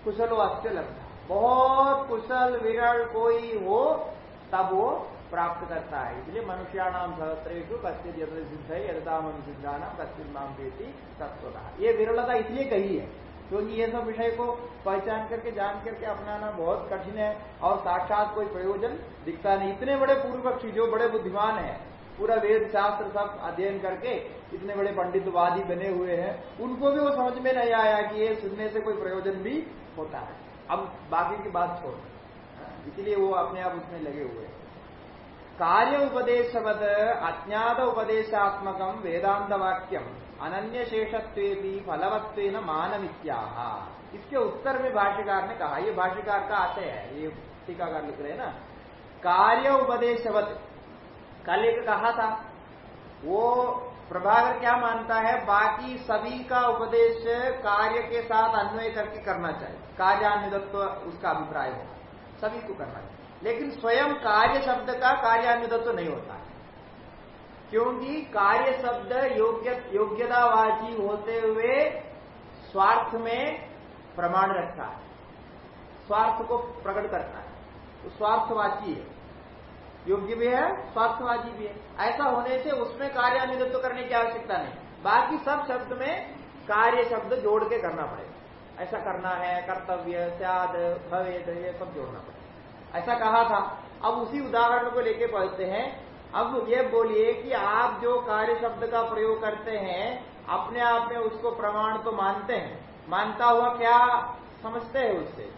कुशल वो आश्चर्य लगता बहुत कुशल विरल कोई हो, तब वो प्राप्त करता है। इसलिए मनुष्याणाम सहस्त्रेशु कश्चित यद सिद्ध है यदा मनुष्य सिद्धाना कश्चित नाम देती तत्वता ये विरलता इसलिए कही है, क्योंकि ये सब विषय को पहचान करके, जान करके अपनाना बहुत कठिन है और साक्षात कोई प्रयोजन दिखता नहीं। इतने बड़े पूर्व पक्षी जो बड़े बुद्धिमान है, पूरा वेद शास्त्र सब अध्ययन करके इतने बड़े पंडितवादी बने हुए हैं, उनको भी वो समझ में नहीं आया कि ये सुनने से कोई प्रयोजन भी होता है। अब बाकी की बात छोड़। इसलिए वो अपने आप उसमें लगे हुए हैं। कार्य उपदेशवद अज्ञात उपदेशात्मक वेदांत वाक्यम अनन्य शेषत्व फलवत्व मानवित्या इसके उत्तर में भाष्यकार ने कहा, ये भाष्यकार का आशय है, ये टीकाकार लिख रहे हैं ना। कार्य उपदेशवत कल एक कहा था, वो प्रभाकर क्या मानता है, बाकी सभी का उपदेश कार्य के साथ अन्वय करके करना चाहिए। कार्यान्वित्व उसका अभिप्राय हो, सभी को करना चाहिए। लेकिन स्वयं कार्य शब्द का कार्यान्वित्व नहीं होता क्योंकि कार्य शब्द योग्य, योग्यतावाची होते हुए स्वार्थ में प्रमाण रखता है। स्वार्थ को प्रकट करता है। तो स्वार्थवाची है। योग्य भी है, स्वार्थवाची भी है। ऐसा होने से उसमें कार्यान्वित्व करने की आवश्यकता नहीं। बाकी सब शब्द में कार्य शब्द जोड़ के करना पड़ेगा। ऐसा करना है, कर्तव्य त्याद भवेद, ये सब जोड़ना पड़ेगा। ऐसा कहा था। अब उसी उदाहरण को लेके पढ़ते हैं। अब ये बोलिए कि आप जो कार्य शब्द का प्रयोग करते हैं, अपने आप में उसको प्रमाण तो मानते हैं। मानता हुआ क्या समझते हैं उससे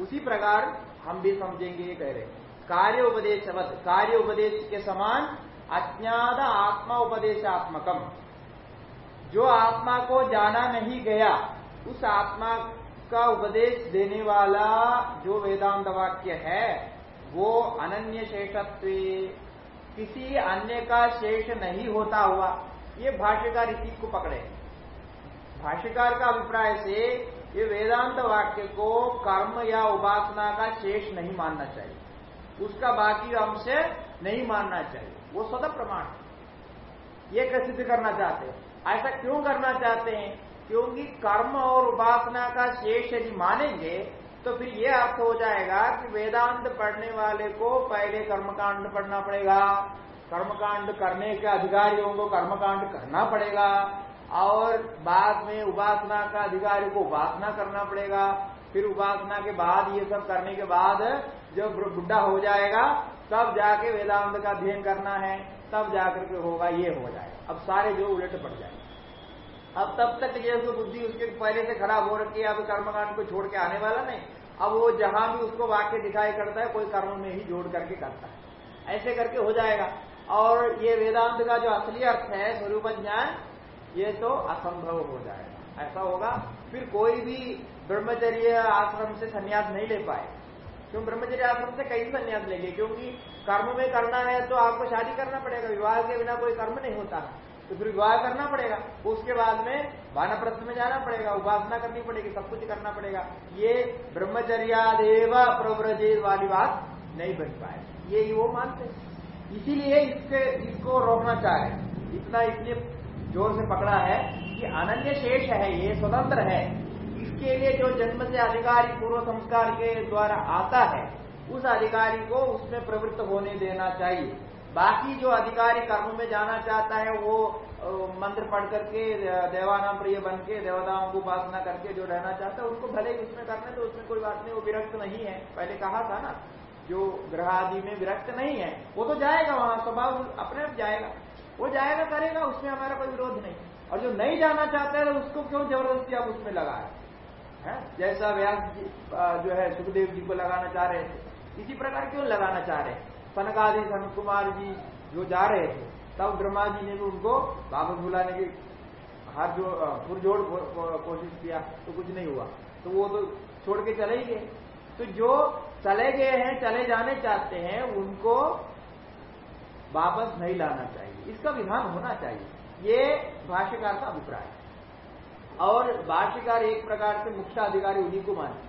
उसी प्रकार हम भी समझेंगे, ये कह रहे कार्य उपदेश कार्य उपदेश के समान अज्ञात आत्मा उपदेशात्मकम। जो आत्मा को जाना नहीं गया, उस आत्मा का उपदेश देने वाला जो वेदांत वाक्य है, वो अनन्य शेषत्व। किसी अन्य का शेष नहीं होता हुआ, ये भाष्यकार इसी को पकड़े। भाष्यकार का अभिप्राय से, ये वेदांत वाक्य को कर्म या उपासना का शेष नहीं मानना चाहिए। उसका बाकी अंश नहीं मानना चाहिए। वो स्वतः प्रमाण ये सिद्ध करना चाहते हैं? ऐसा क्यों करना चाहते हैं? क्योंकि कर्म और उपासना का शेष यदि मानेंगे तो फिर ये अर्थ हो जाएगा कि वेदांत पढ़ने वाले को पहले कर्मकांड पढ़ना पड़ेगा। कर्मकांड करने के अधिकारियों को कर्मकांड करना पड़ेगा और बाद में उपासना का अधिकारी को उपासना करना पड़ेगा। फिर उपासना के बाद, ये सब करने के बाद जब बुढ़ा हो जाएगा, तब जाके वेदांत का अध्ययन करना है, तब जाकर के होगा, ये हो जाएगा। अब सारे जो उलट पड़ जाएँगे। अब तब तक ये जो बुद्धि उसके पहले से खराब हो रखी है, अब कर्मकांड को छोड़ के आने वाला नहीं। अब वो जहाँ भी उसको वाक्य दिखाई करता है, कोई कर्म में ही जोड़ करके करता है। ऐसे करके हो जाएगा। और ये वेदांत का जो असली अर्थ है, स्वरूप ज्ञान, ये तो असंभव हो जाएगा। ऐसा होगा। फिर कोई भी ब्रह्मचर्य आश्रम से संन्यास नहीं ले पाए। क्यों? ब्रह्मचर्य आश्रम से कई संन्यास लेंगे, क्योंकि कर्म में करना है तो आपको शादी करना पड़ेगा। विवाह के बिना कोई कर्म नहीं होता। तो फिर विवाह करना पड़ेगा। उसके बाद में वानप्रस्थ में जाना पड़ेगा, उपासना करनी पड़ेगी, सब कुछ करना पड़ेगा। ये ब्रह्मचर्यादेव प्रव्रजे वाली बात नहीं बन पाए। ये वो मानते इसीलिए इसके इसको रोकना चाह रहे इतना इसलिए ज़ोर से पकड़ा है कि अनन्य शेष है, ये स्वतंत्र है। इसके लिए जो जन्म से अधिकारी पूर्व संस्कार के द्वारा आता है, उस अधिकारी को उसमें प्रवृत्त होने देना चाहिए। बाकी जो अधिकारी कर्म में जाना चाहता है, वो मंत्र पढ़ करके देवानाम प्रिय बन के देवताओं को उपासना करके जो रहना चाहता है उनको भले ही उसमें करने तो उसमें कोई बात नहीं, वो विरक्त नहीं है। पहले कहा था ना, जो ग्रह आदि में विरक्त नहीं है, वो तो जाएगा वहाँ, स्वभाव अपने आप जाएगा। वो जाएगा, करेगा, उसमें हमारा कोई विरोध नहीं। और जो नहीं जाना चाहता है तो उसको क्यों ज़बरदस्ती आप उसमें लगा है? जैसा व्यास जो है सुखदेव जी को लगाना चाह रहे थे, इसी प्रकार क्यों लगाना चाह रहे हैं? सनकादि सनत कुमार जी जो जा रहे थे, तब ब्रह्मा जी ने भी उनको वापस बुलाने की हाथ जो पुरजोड़ कोशिश किया तो कुछ नहीं हुआ। तो वो तो छोड़ के चले ही गए। तो जो चले गए हैं, चले जाने चाहते हैं, उनको वापस नहीं लाना चाहिए। इसका विधान होना चाहिए। ये भाष्यकार का अभिप्राय है। और भाष्यकार एक प्रकार से मुख्य अधिकारी उन्हीं को माने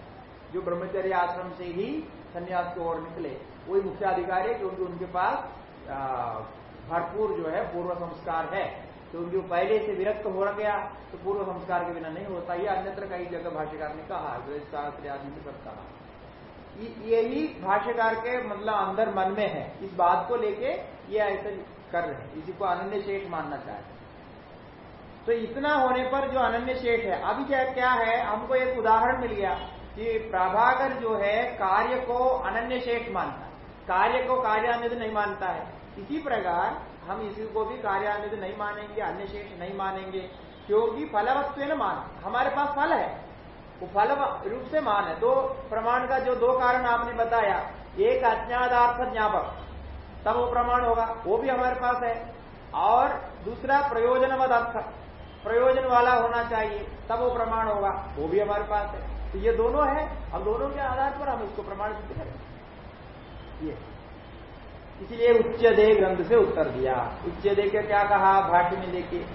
जो ब्रह्मचर्य आश्रम से ही संन्यास की ओर निकले। वही मुख्य अधिकारी है क्योंकि उनके पास भरपूर जो है पूर्व संस्कार है। तो पहले से विरक्त हो गया तो पूर्व संस्कार के बिना नहीं होता। ये अन्यत्र कई जगह भाष्यकार ने कहा शास्त्र आदि ने सब कहा यही भाष्यकार के मतलब अंदर मन में है। इस बात को लेके ये ऐसे कर रहे हैं। इसी को अनन्य शेष मानना चाहते तो इतना होने पर जो अनन्य शेष है, अभी क्या क्या है? हमको एक उदाहरण मिल गया। कि प्रभाकर जो है कार्य को अनन्य शेष मानता है। कार्य को कार्यान्वित नहीं मानता है। इसी प्रकार हम इसी को भी कार्यान्वित नहीं मानेंगे, अन्य शेष नहीं मानेंगे, क्योंकि फलवत्व न मान। हमारे पास फल है। वो फल रूप से मान है। दो प्रमाण का जो दो कारण आपने बताया, एक अज्ञादार्थ ज्ञापक। तब वो प्रमाण होगा। वो भी हमारे पास है। और दूसरा प्रयोजनवद अर्थ। प्रयोजन वाला होना चाहिए, तब वो प्रमाण होगा। वो भी हमारे पास है। तो ये दोनों है अब दोनों के आधार पर हम इसको प्रमाण सिद्ध करें ये। इसलिए उच्च दे ग्रंथ से उत्तर दिया। उच्चदे के क्या कहा? भाष्य में देखिए।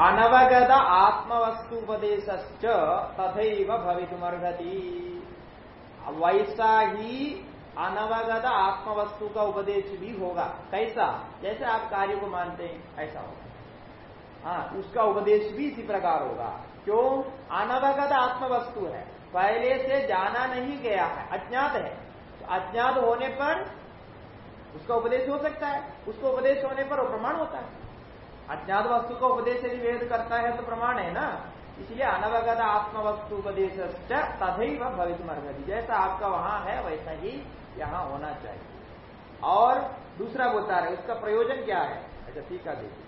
अनवगत आत्मवस्तु उपदेश तथा भवितुमर्हति वैसा ही अनवगत आत्मवस्तु का उपदेश भी होगा। कैसा? जैसे आप कार्य को मानते हैं, ऐसा होगा। हाँ उसका उपदेश भी इसी प्रकार होगा। क्यों? अनवगत आत्मवस्तु है। पहले से जाना नहीं गया है। अज्ञात है। तो अज्ञात होने पर उसका उपदेश हो सकता है। उसको उपदेश होने पर वो प्रमाण होता है। अज्ञात वस्तु का उपदेश यदि वेद करता है तो प्रमाण है ना। इसलिए अनवगत आत्म वस्तु उपदेश तथैव भवित मर्गति जैसा आपका वहाँ है, वैसा ही यहाँ होना चाहिए। और दूसरा बता रहे उसका प्रयोजन क्या है? अच्छा ठीक है, देखिए।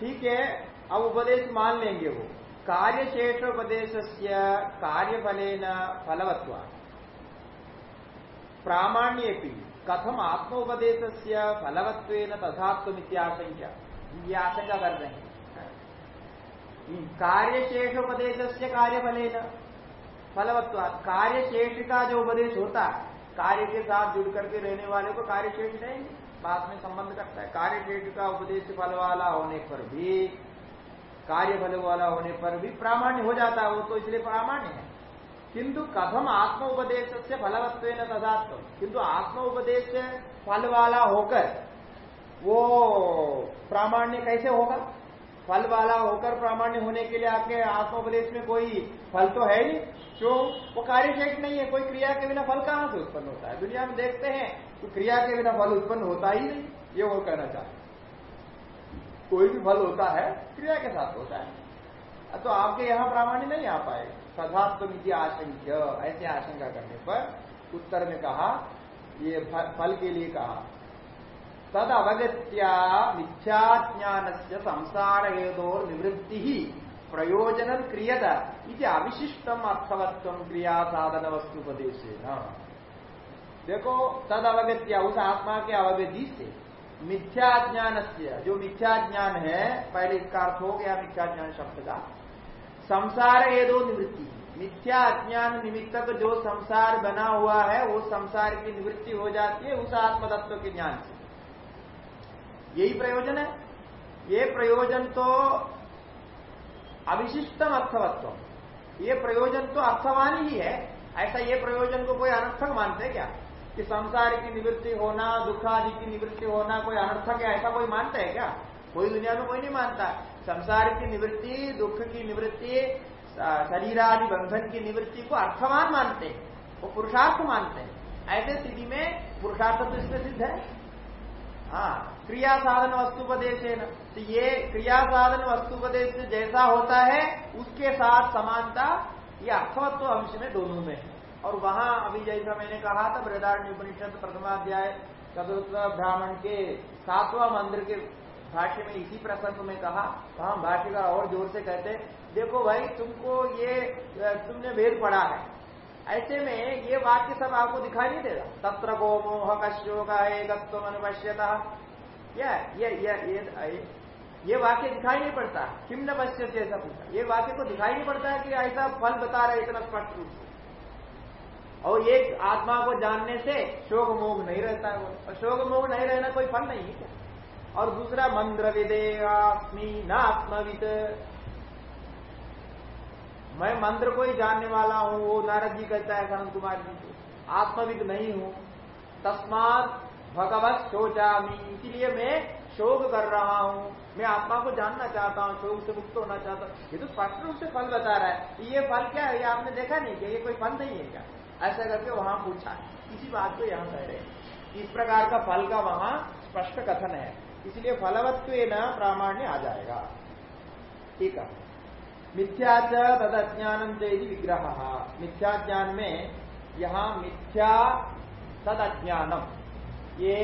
ठीक है, अब उपदेश मान लेंगे वो। कार्य शेष उपदेश से कार्य फलेन फलवत्वा। प्रामाण्य कथम आत्मोपदेश फलवत्व तथात्मित्याशंका ये आशंका कर रहे हैं कार्यशेष उपदेश से कार्य फले न फलवत्व। कार्यशेष का जो उपदेश होता है कार्य के साथ जुड़ करके रहने वाले को कार्यशेष नहीं बात में संबंध करता है। कार्यशेष का उपदेश फल वाला होने पर भी कार्य फल वाला होने पर भी प्रामाण्य हो जाता है, वो तो इसलिए प्रामाण्य है। किंतु कथम आत्म उपदेश से फलवत्व न तथात्म किंतु आत्म उपदेश फल वाला होकर, वो प्रामाण्य कैसे होगा? फल वाला होकर प्रामाण्य होने के लिए आपके आत्मोपदेश में कोई फल तो है नहीं। क्यों? वो कार्यशेष नहीं है, कोई क्रिया के बिना फल कहाँ से उत्पन्न होता है? दुनिया में देखते हैं तो क्रिया के बिना फल उत्पन्न होता ही नहीं, ये वो कहना चाहते कोई भी फल होता है, क्रिया के साथ होता है। तो आपके यहाँ प्रामाण्य नहीं आ पाएगा सदात्म आशंक्य, ऐसे आशंका करने पर उत्तर में कहा, ये फल के लिए कहा तद अवगत्या मिथ्याज्ञान से संसार हेतोर निवृत्ति ही प्रयोजन क्रियत इति अविशिष्टम अर्थवत्व क्रिया साधन वस्तुपदेश देखो तद अवगत्या उस आत्मा के अवगति से मिथ्याज्ञान से जो मिथ्या ज्ञान है, पहले इसका अर्थ हो गया मिथ्या ज्ञान शब्द का। संसार ये दो निवृत्ति। मिथ्या अज्ञान निमित्तक जो संसार बना हुआ है, वो संसार की निवृत्ति हो जाती है उस आत्मतत्व के ज्ञान से। यही प्रयोजन है। ये प्रयोजन तो अविशिष्टम अर्थवत्व ये प्रयोजन तो अर्थवान ही है। ऐसा ये प्रयोजन को कोई अनर्थक मानते क्या? कि संसार की निवृत्ति होना दुख आदि की निवृत्ति होना कोई अनर्थक है? ऐसा कोई मानता है क्या? कोई दुनिया में कोई नहीं मानता। संसार की निवृत्ति, दुख की निवृत्ति शरीर आदि बंधन की निवृत्ति को अर्थवान मानते हैं। वो पुरुषार्थ मानते हैं। ऐसे स्थिति में पुरुषार्थ तो इसमें सिद्ध है। हाँ क्रिया साधन वस्तुपदेश है तो ये क्रिया साधन वस्तुपदेश जैसा होता है, उसके साथ समानता, ये अर्थवत्व अंश में दोनों में है। और वहाँ अभी जैसा मैंने कहा था, बृहदारण्य उपनिषद प्रथमाध्याय चतुर्थ ब्राह्मण के सातवां मंदिर के भाष्य में इसी प्रसंग में कहा, वहाँ भाष्य का और ज़ोर से कहते देखो भाई, तुमको ये, तुमने वेद पढ़ा है। ऐसे में ये वाक्य सब आपको दिखाई नहीं देगा। तत्र गो मोह कश्यो का अनुपश्यता। ये ये ये ये ये वाक्य दिखाई नहीं पड़ता। किम न पश्यते ऐसा पूछा ये वाक्य को दिखाई नहीं पड़ता है कि ऐसा फल बता रहे इतना स्पष्ट रूप से। और एक आत्मा को जानने से शोक मोग नहीं रहता है और शोक मोग नहीं रहना कोई फल नहीं है और दूसरा, मंत्र विदेमी न आत्मविद मैं मंत्र को ही जानने वाला हूँ, वो नारद जी कहता है सनंद कुमार जी को। आत्मविद नहीं हूँ। तस्मात भगवत सोचामी इसीलिए मैं शोक कर रहा हूँ। मैं आत्मा को जानना चाहता हूँ, शोक से मुक्त होना चाहता हूँ। ये तो स्पष्ट रूप से फल बता रहा है। ये फल क्या है? ये आपने देखा नहीं क्या ये कोई फल नहीं है क्या? ऐसा करके वहाँ पूछा। इसी बात को यहाँ कह रहे इस प्रकार का फल का वहाँ स्पष्ट कथन है। इसलिए फलवत्व न प्रामाण्य आ जाएगा। ठीक है। मिथ्या तद अज्ञानम चेदी विग्रह। मिथ्या ज्ञान में यहाँ मिथ्या तद अज्ञानम ये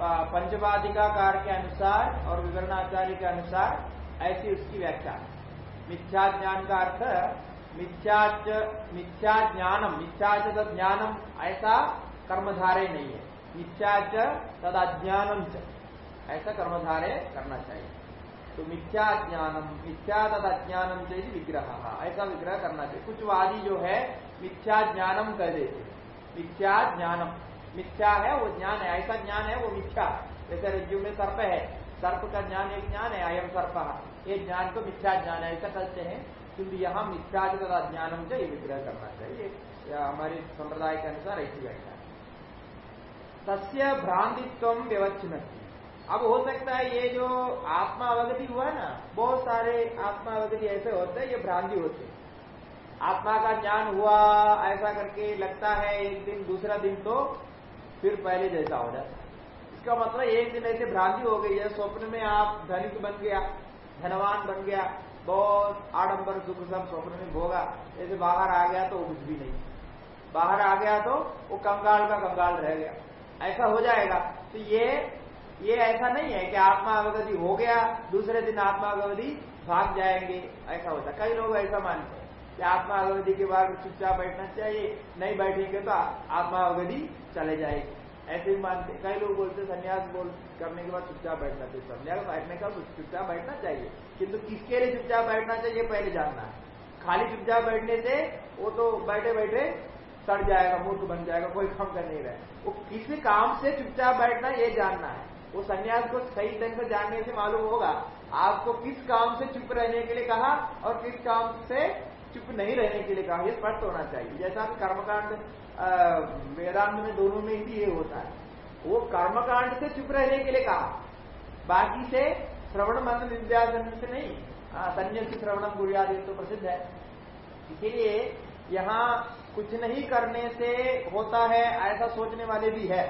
पंचवादिकाकार के अनुसार और विवरणाचार्य के अनुसार ऐसी उसकी व्याख्या मिथ्या ज्ञान का अर्थ मिथ्या मिथ्या ज्ञानम मिथ्या तद ज्ञानम ऐसा कर्मधारे नहीं है। मिथ्याच तद अज्ञानम ऐसा कर्मधारे करना चाहिए। तो मिथ्या ज्ञानम मिथ्या तद अज्ञानम चाहिए विग्रह, ऐसा विग्रह करना चाहिए। कुछ वादी जो है मिथ्या ज्ञानम कह देते मिथ्या ज्ञानम मिथ्या है, वो ज्ञान है, ऐसा ज्ञान है, वो मिथ्या। जैसे रज्जु में सर्प है, सर्प का ज्ञान एक ज्ञान है अयम सर्प। ये ज्ञान को मिथ्या ज्ञान है, ऐसा कहते हैं। किंतु यहाँ मिथ्या तथा ज्ञानम जो ये विग्रह करना चाहिए। या हमारे संप्रदाय के अनुसार ऐसी व्याख्या। तस्य भ्रांतित्व व्यवच्छिन्न अब हो सकता है ये जो आत्मा अवगति हुआ ना, बहुत सारे आत्मा अवगति ऐसे होते हैं, ये भ्रांति होते आत्मा का ज्ञान हुआ, ऐसा करके लगता है एक दिन, दूसरा दिन तो फिर पहले जैसा हो जाता है। इसका मतलब एक दिन ऐसे भ्रांति हो गई है, स्वप्न में आप धनिक बन गया, धनवान बन गया बहुत आडंबर सुख सब स्वप्न में भोगा। ऐसे बाहर आ गया तो वो कुछ भी नहीं। बाहर आ गया तो वो कंगाल का कंगाल रह गया। ऐसा हो जाएगा। तो ये ये ऐसा नहीं है कि आत्मा अवगति हो गया, दूसरे दिन आत्मा अवगति भाग जाएँगे। ऐसा होता कई लोग ऐसा मानते हैं कि आत्मा अवगति के बाद चुपचाप बैठना चाहिए, नहीं बैठेंगे तो आत्मा अवगति चले जाएगी। ऐसे ही मानते कई लोग बोलते संन्यास बोल, करने के बाद चुपचाप बैठना चाहिए। संन्यास बैठने का चुपचाप बैठना चाहिए। किंतु किसके लिए चुपचाप बैठना चाहिए, पहले जानना है। खाली चुपचाप बैठने से वो तो बैठे बैठे सड़ जाएगा, मूर्ख बन जाएगा, कोई काम कर नहीं रहे वो किसी काम से चुपचाप बैठना, ये जानना है। वो सन्यास को सही ढंग से जानने से मालूम होगा, आपको किस काम से चुप रहने के लिए कहा और किस काम से चुप नहीं रहने के लिए कहा यह स्पष्ट होना चाहिए। जैसा आप कर्मकांड वेदांत में दोनों में ही ये होता है। वो कर्मकांड से चुप रहने के लिए कहा। बाकी से श्रवण मन विद्याधन से नहीं। संन्यास श्रवणम गुरियादि तो प्रसिद्ध है। इसीलिए यहाँ कुछ नहीं करने से होता है, ऐसा सोचने वाले भी है।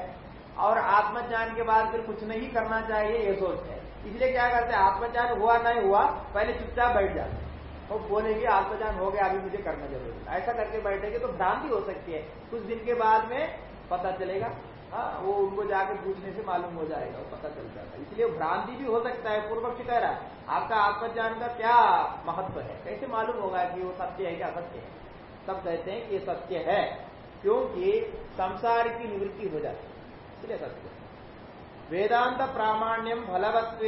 और आत्मज्ञान के बाद फिर कुछ नहीं करना चाहिए, ये सोचते हैं। इसलिए क्या करते हैं, आत्मज्ञान हुआ, नहीं हुआ, पहले चुपचाप बैठ जाते वो बोलेगी आत्मज्ञान हो गया, अभी मुझे करना ज़रूरी है। ऐसा करके बैठेंगे तो भ्रांति हो सकती है। कुछ दिन के बाद में पता चलेगा हाँ वो उनको जाकर पूछने से मालूम हो जाएगा पता चल है। इसलिए भ्रांति भी हो सकता है पूर्व पक्ष कह रहा है आपका आत्मज्ञान का क्या महत्व है? कैसे मालूम होगा कि वो सत्य है क्या सत्य है? सब कहते हैं कि ये सत्य है, क्योंकि संसार की निवृत्ति हो जाती है। इसलिए सत्य वेदांत प्रामाण्यम फलवत्व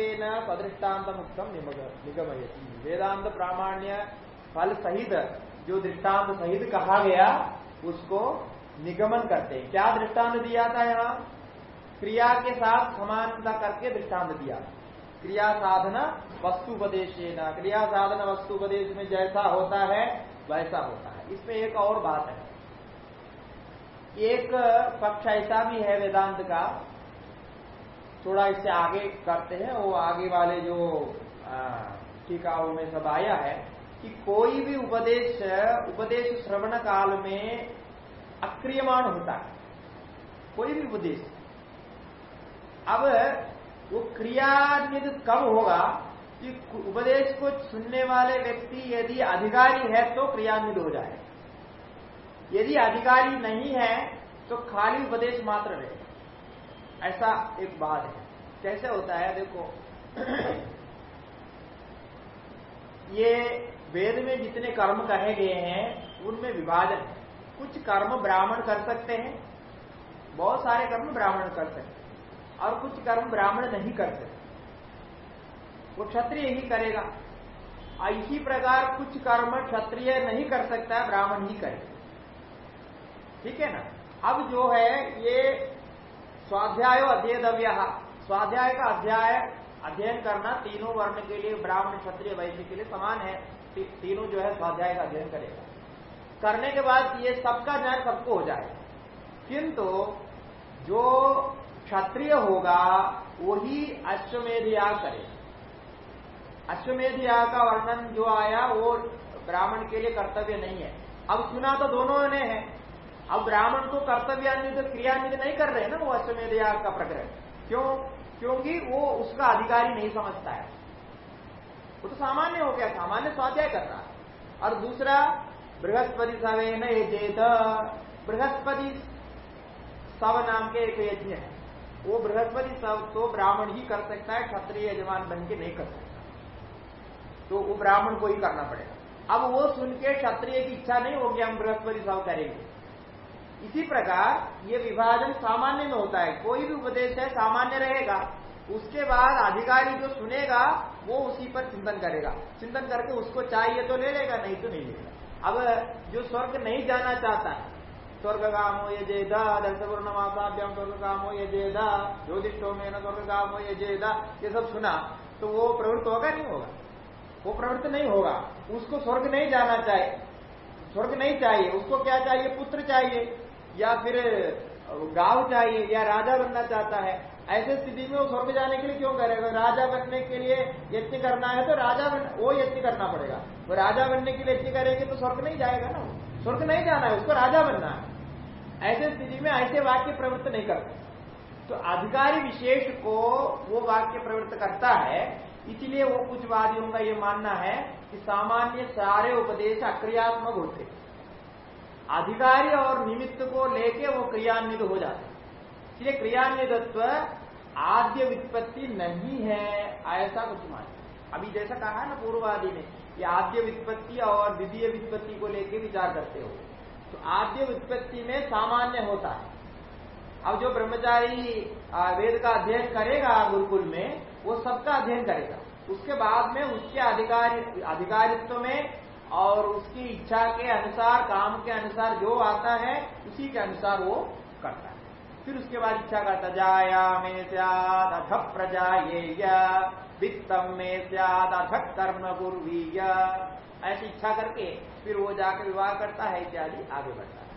सदृष्टान्त मुक्तम निगमयती। वेदांत प्रामाण्य फल सहित, जो दृष्टांत सहित कहा गया, उसको निगमन करते हैं। क्या दृष्टांत दिया था यहाँ? क्रिया के साथ समानता करके दृष्टांत दिया। क्रिया साधना वस्तुपदेश क्रिया साधन वस्तुपदेश में जैसा होता है, वैसा होता है। इसमें एक और बात है। एक पक्ष ऐसा भी है वेदांत का थोड़ा इससे आगे करते हैं, वो आगे वाले जो टीकाओं में सब आया है कि कोई भी उपदेश उपदेश श्रवण काल में अक्रियमाण होता है। कोई भी उपदेश। अब वो क्रियान्वित कब होगा कि उपदेश को सुनने वाले व्यक्ति यदि अधिकारी है तो क्रियान्वित हो जाए। यदि अधिकारी नहीं है तो खाली उपदेश मात्र रहे। ऐसा एक बात है। कैसे होता है, देखो। ये वेद में जितने कर्म कहे गए हैं, उनमें विभाजन है। कुछ कर्म ब्राह्मण कर सकते हैं, बहुत सारे कर्म ब्राह्मण कर सकते हैं, और कुछ कर्म ब्राह्मण नहीं कर सकते। वो क्षत्रिय ही करेगा। इसी प्रकार कुछ कर्म क्षत्रिय नहीं कर सकता, ब्राह्मण ही करे ठीक है ना? अब जो है, ये स्वाध्याय अध्येतव्य। स्वाध्याय का अध्याय अध्ययन करना तीनों वर्ण के लिए ब्राह्मण क्षत्रिय वैश्य के लिए समान है। ती, तीनों जो है स्वाध्याय का अध्ययन करेगा। करने के बाद ये सबका ज्ञान सबको हो जाए किंतु जो क्षत्रिय होगा वही अश्वमेध याग करेगा। अश्वमेध याग का वर्णन जो आया वो ब्राह्मण के लिए कर्तव्य नहीं है। अब सुना तो दोनों ने है। अब ब्राह्मण को कर्तव्यान्वित क्रियान्वित नहीं कर रहे ना, वो अश्वमेध याग का प्रकरण। क्यों? क्योंकि वो उसका अधिकारी नहीं समझता है। वो तो सामान्य हो गया, सामान्य स्वाध्याय कर रहा है। और दूसरा, बृहस्पति सवे न ये बृहस्पति सव नाम के एक यज्ञ है। वो बृहस्पति सब तो ब्राह्मण ही कर सकता है, क्षत्रिय यजमान बन के नहीं कर सकता। तो वो ब्राह्मण को ही करना पड़ेगा। अब वो सुन के क्षत्रिय की इच्छा नहीं होगी, हम बृहस्पति सब करेंगे। इसी प्रकार ये विभाजन सामान्य में होता है। कोई भी उपदेश है, सामान्य रहेगा। उसके बाद अधिकारी जो सुनेगा, वो उसी पर चिंतन करेगा। चिंतन करके उसको चाहिए तो ले लेगा, नहीं तो नहीं लेगा। अब जो स्वर्ग नहीं जाना चाहता है स्वर्ग काम हो ये जेदा दर्शपूर्ण मासाभ्याम स्वर्ग काम हो ये जेदा ज्योतिषो में स्वर्ग काम हो ये जेदा ये सब सुना तो वो प्रवृत्त होगा नहीं होगा? वो प्रवृत्त नहीं होगा। उसको स्वर्ग नहीं जाना चाहिए। स्वर्ग नहीं चाहिए। उसको क्या चाहिए? पुत्र चाहिए। या फिर गाँव चाहिए या राजा बनना चाहता है, ऐसे स्थिति में वो स्वर्ग जाने के लिए क्यों करेगा? राजा बनने के लिए यत्न करना है तो राजा बन, वो यत्न करना पड़ेगा। वो राजा बनने के लिए यत्न करेंगे तो स्वर्ग नहीं जाएगा ना स्वर्ग नहीं जाना है, उसको राजा बनना है। ऐसे स्थिति में ऐसे वाक्य प्रवृत्त नहीं करते तो अधिकारी विशेष को वो वाक्य प्रवृत्त करता है, इसलिए वो कुछ वादियों का ये मानना है कि सामान्य सारे उपदेश अक्रियात्मक होते अधिकारी और निमित्त को लेके वो क्रियान्वित हो जाते इसलिए क्रियान्वित्व आद्य वित्पत्ति नहीं है, ऐसा कुछ मान। अभी जैसा कहा है ना पूर्वादि ने कि आद्य वित्पत्ति और द्वितीय वित्पत्ति को लेके विचार करते हो तो आद्य वित्पत्ति में सामान्य होता है। अब जो ब्रह्मचारी वेद का अध्ययन करेगा गुरुकुल में, वो सबका अध्ययन करेगा। उसके बाद में उसके अधिकारी, अधिकारित्व में और उसकी इच्छा के अनुसार, काम के अनुसार जो आता है, उसी के अनुसार वो करता है। फिर उसके बाद इच्छा करता जाया में सद अथ प्रजा ये वित्तम में सद अथ कर्म पूर्वीय ऐसी इच्छा करके फिर वो जाकर विवाह करता है, इत्यादि आगे बढ़ता है।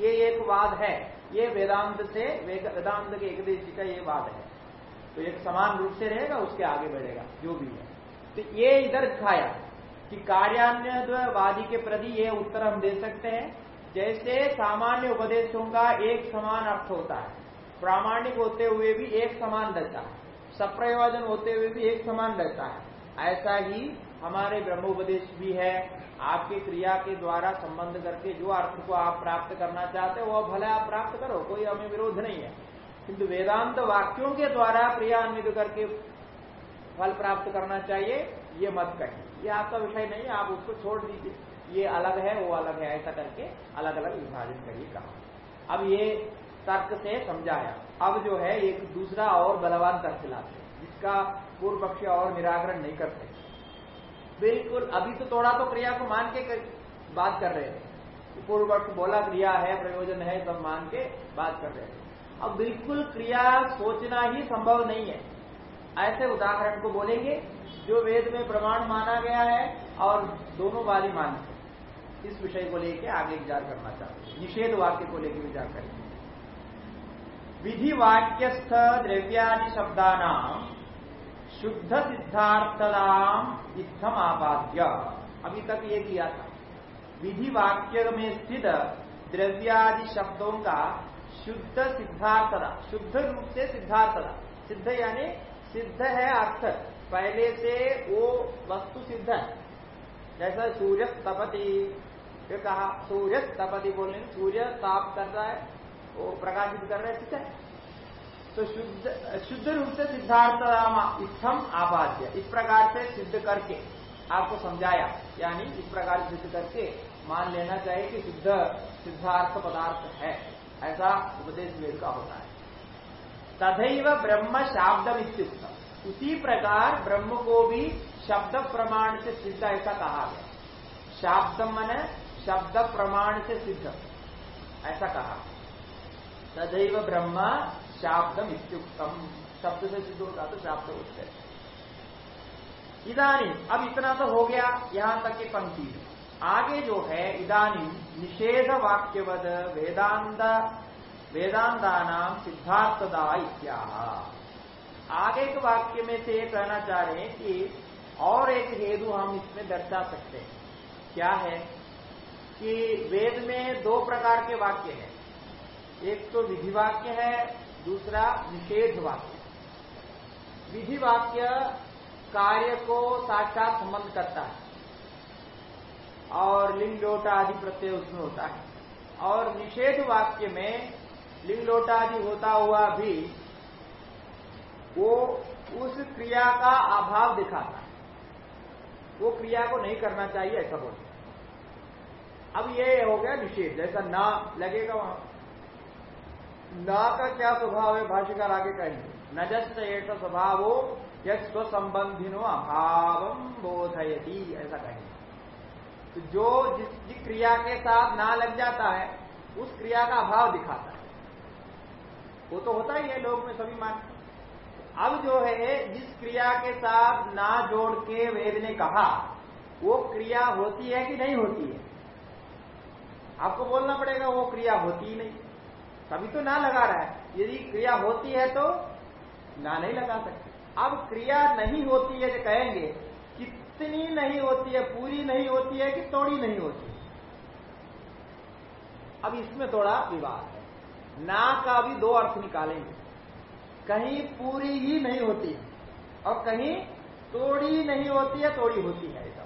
ये एक वाद है। ये वेदांत से वेदांत के एक देश का ये वाद है। तो एक समान रूप से रहेगा, उसके आगे बढ़ेगा, जो भी है। तो ये इधर दिखाया। कि कार्यान्यवादी के प्रति ये उत्तर हम दे सकते हैं। जैसे सामान्य उपदेशों का एक समान अर्थ होता है। प्रामाणिक होते हुए भी एक समान रहता है। सप्रयोजन होते हुए भी एक समान रहता है। ऐसा ही हमारे ब्रह्मोपदेश भी है। आपकी क्रिया के द्वारा संबंध करके जो अर्थ को आप प्राप्त करना चाहते हो वह भले आप प्राप्त करो, कोई हमें विरोध नहीं है। किंतु वेदांत वाक्यों के द्वारा क्रियान्वित करके फल प्राप्त करना चाहिए, ये मत कहें। ये आपका विषय नहीं है, आप उसको छोड़ दीजिए। ये अलग है, वो अलग है, ऐसा करके अलग अलग विभाजन करिए कहा अब ये तर्क से समझाया। अब जो है, एक दूसरा और बलवान तर्क लाते जिसका पूर्व पक्ष और निराकरण नहीं करते। बिल्कुल, अभी तो थोड़ा तो क्रिया को मान के बात कर रहे थे पूर्व पक्ष बोला, क्रिया है, प्रयोजन है, सब मान के बात कर रहे थे अब बिल्कुल क्रिया सोचना ही संभव नहीं है। ऐसे उदाहरण को बोलेंगे जो वेद में प्रमाण माना गया है और दोनों वाली मानते हैं। इस विषय को लेकर आगे विचार करना चाहते हैं। निषेध वाक्य को लेकर विचार करेंगे। विधि वाक्यस्थ द्रव्यादि शब्दानाम शुद्ध सिद्धार्थदाम इत्थम आपाद्य। अभी तक ये किया था। विधि वाक्य में स्थित द्रव्यादि शब्दों का शुद्ध सिद्धार्थदा शुद्ध रूप से सिद्धार्थदा सिद्ध यानी सिद्ध है अर्थ। पहले से वो वस्तु सिद्ध है। जैसा सूर्य तपति ये कहा, सूर्य तपति बोलने सूर्य ताप कर रहा है, वो प्रकाशित कर रहे ठीक है? तो शुद्ध शुद्ध रूप से सिद्धार्थ इत्थम आपाद्य। इस प्रकार से सिद्ध करके, आपको समझाया, यानी इस प्रकार सिद्ध करके मान लेना चाहिए कि शुद्ध, सिद्धार्थ पदार्थ है। ऐसा उपदेश वेद का होता है। तथैव ब्रह्म शाब्द वित्युक्त उसी प्रकार ब्रह्म को भी शब्द प्रमाण से सिद्ध ऐसा कहा गया। शाब्द मन शब्द प्रमाण से सिद्ध। ऐसा कहा। सदैव ब्रह्मा शाब्दम इत्युक्तम। शब्द से सिद्ध होता तो शाब्द होते इदानी, अब इतना तो हो गया, यहाँ तक की पंक्ति आगे जो है, इदानी निषेध वाक्यवद वेदांत वेदांता नाम सिद्धार्थदा इत्या आगे के वाक्य में से ये कहना चाह रहे हैं कि और एक हेतु हम इसमें दर्शा सकते हैं। क्या है? कि वेद में दो प्रकार के वाक्य हैं। एक तो विधि वाक्य है, दूसरा निषेध वाक्य विधि वाक्य कार्य को साक्षात संबंध करता है और लिंग लोटा आदि प्रत्यय उसमें होता है। और निषेध वाक्य में लिंग लोटा आदि होता हुआ भी वो उस क्रिया का अभाव दिखाता है। वो क्रिया को नहीं करना चाहिए ऐसा बोलते अब ये हो गया निषेध जैसा ना लगेगा वहाँ। ना का क्या स्वभाव है भाष्यकार आगे कहेंगे। नजस्त एक स्वभाव हो यह स्वसंबंधिनो अभाव बोधयती ऐसा कहेंगे। तो जो जिस, जिस क्रिया के साथ ना लग जाता है उस क्रिया का अभाव दिखाता है। वो तो होता ही है लोग में सभी मान अब जो है, जिस क्रिया के साथ ना जोड़ के वेद ने कहा, वो क्रिया होती है कि नहीं होती है? आपको बोलना पड़ेगा, वो क्रिया होती ही नहीं। तभी तो ना लगा रहा है। यदि क्रिया होती है तो ना नहीं लगा सकते। अब क्रिया नहीं होती है जो कहेंगे, कितनी नहीं होती है, पूरी नहीं होती है कि थोड़ी नहीं होती अब इसमें थोड़ा विवाद है। ना का भी दो अर्थ निकालेंगे। कहीं पूरी ही नहीं होती है और कहीं तोड़ी नहीं होती है तोड़ी होती है ऐसा।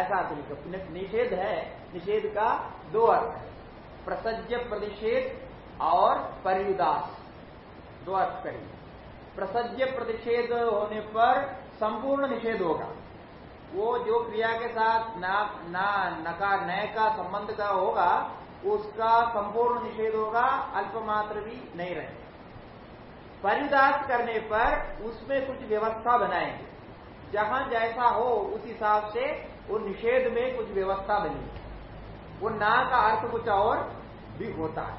ऐसा अर्थ निषेध है। निषेध का दो अर्थ है। प्रसज्य, प्रतिषेध और परियुदास दो अर्थ करेंगे प्रसज्य, प्रतिषेध होने पर संपूर्ण निषेध होगा। वो जो क्रिया के साथ ना ना नकार नय का संबंध का होगा उसका संपूर्ण निषेध होगा अल्पमात्र भी नहीं रहे परिदास करने पर उसमें कुछ व्यवस्था बनाएँगे। जहाँ जैसा हो, उस हिसाब से वो निषेध में कुछ व्यवस्था बनी वो ना का अर्थ कुछ और भी होता है।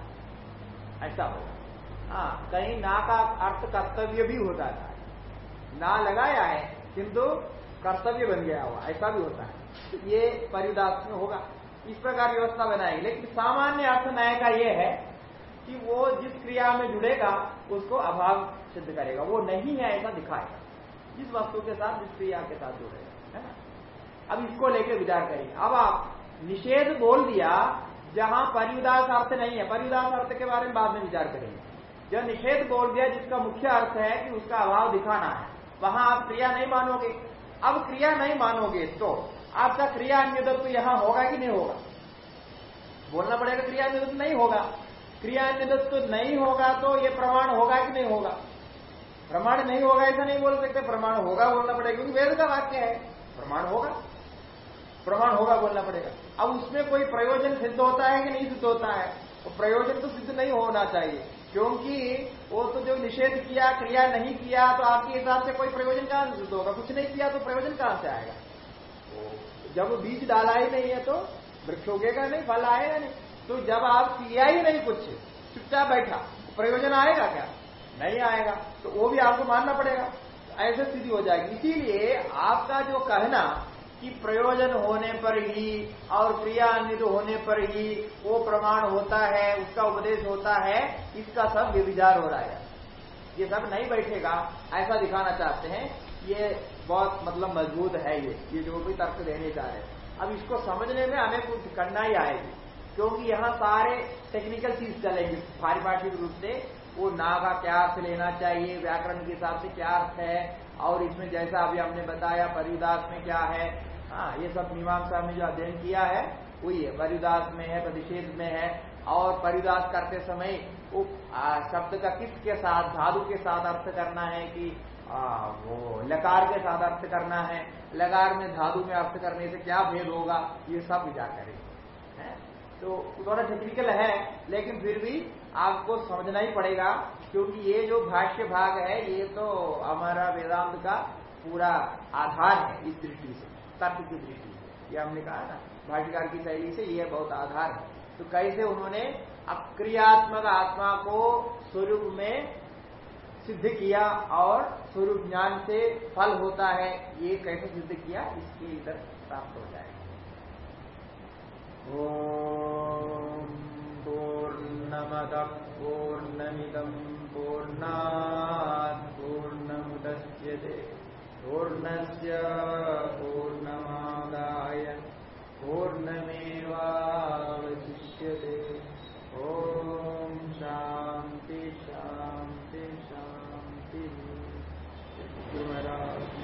ऐसा होगा। हाँ कहीं ना का अर्थ कर्तव्य भी होता था। ना लगाया है, किंतु कर्तव्य बन गया हुआ, ऐसा भी होता है। ये परिदास में होगा। इस प्रकार व्यवस्था बनाएगी। लेकिन सामान्य अर्थ न्याय का यह है कि वो जिस क्रिया में जुड़ेगा, उसको अभाव सिद्ध करेगा। वो नहीं है ऐसा दिखाएगा। जिस वस्तु के साथ, जिस क्रिया के साथ जुड़ेगा, है ना? अब इसको लेकर विचार करिए अब आप निषेध बोल दिया, जहाँ परिदास अर्थ नहीं है। परिदास अर्थ के बारे में बाद में विचार करेंगे। जब निषेध बोल दिया, जिसका मुख्य अर्थ है कि उसका अभाव दिखाना है, वहाँ आप क्रिया नहीं मानोगे। अब क्रिया नहीं मानोगे तो आपका क्रिया अन्यदत्व यहाँ होगा कि नहीं होगा? बोलना पड़ेगा क्रिया अन्यदत्व नहीं होगा। क्रिया अन्यदत्व नहीं होगा तो ये प्रमाण होगा कि नहीं होगा? प्रमाण नहीं होगा ऐसा नहीं बोल सकते। प्रमाण होगा बोलना पड़ेगा, क्योंकि वेद का वाक्य है। प्रमाण होगा। प्रमाण होगा बोलना पड़ेगा। अब उसमें कोई प्रयोजन सिद्ध होता है कि नहीं सिद्ध होता है? तो प्रयोजन तो सिद्ध नहीं होना चाहिए, क्योंकि वो तो जो निषेध किया, क्रिया नहीं किया तो आपके हिसाब से कोई प्रयोजन कहाँ से सिद्ध होगा? कुछ नहीं किया तो प्रयोजन कहाँ से आएगा? जब बीज डाला ही नहीं है तो वृक्ष उगेगा नहीं, फल आएगा नहीं। तो जब आप किया ही नहीं कुछ, चुपचाप बैठा, प्रयोजन आएगा क्या? नहीं आएगा। तो वो भी आपको मानना पड़ेगा। ऐसे स्थिति हो जाएगी। इसीलिए आपका जो कहना कि प्रयोजन होने पर ही और क्रियान्वित होने पर ही वो प्रमाण होता है, उसका उपदेश होता है, इसका सब विचार हो रहा है। ये सब नहीं बैठेगा। ऐसा दिखाना चाहते हैं। ये बहुत मतलब मज़बूत है ये ये जो भी तर्क देने जा रहे हैं। अब इसको समझने में हमें कुछ करना ही आएगी, क्योंकि यहाँ सारे टेक्निकल चीज़ चलेंगे। पारिभाषिक रूप से वो ना का क्या अर्थ लेना चाहिए, व्याकरण के हिसाब से क्या अर्थ है, और इसमें जैसा अभी हमने बताया परिदास में क्या है हाँ ये सब मीमांसा में जो अध्ययन किया है, वही है। परिदास में है, प्रतिषेध में है, और परिदास करते समय वो शब्द का किसके साथ, धातु के साथ अर्थ करना है कि आ, वो लकार के साथ अर्थ करना है लकार में धातु में अर्थ करने से क्या भेद होगा ये सब विचार करेंगे तो थोड़ा टेक्निकल है लेकिन फिर भी आपको समझना ही पड़ेगा क्योंकि ये जो भाष्य भाग है ये तो हमारा वेदांत का पूरा आधार है इस दृष्टि से तर्क की दृष्टि से। ये हमने कहा ना भाष्यकार की शैली से यह बहुत आधार है। तो कैसे उन्होंने अक्रियात्मक आत्मा को स्वरूप में सिद्ध किया और स्वरूप ज्ञान से फल होता है, ये कैसे सिद्ध किया, इसके इधर प्राप्त हो जाएगा ओम पूर्णमद पूर्णमिदम पूर्णात् पूर्णमुदच्यते पूर्णस्य पूर्णमादाय पूर्णमेवावशिष्यते। ॐ शा मेरा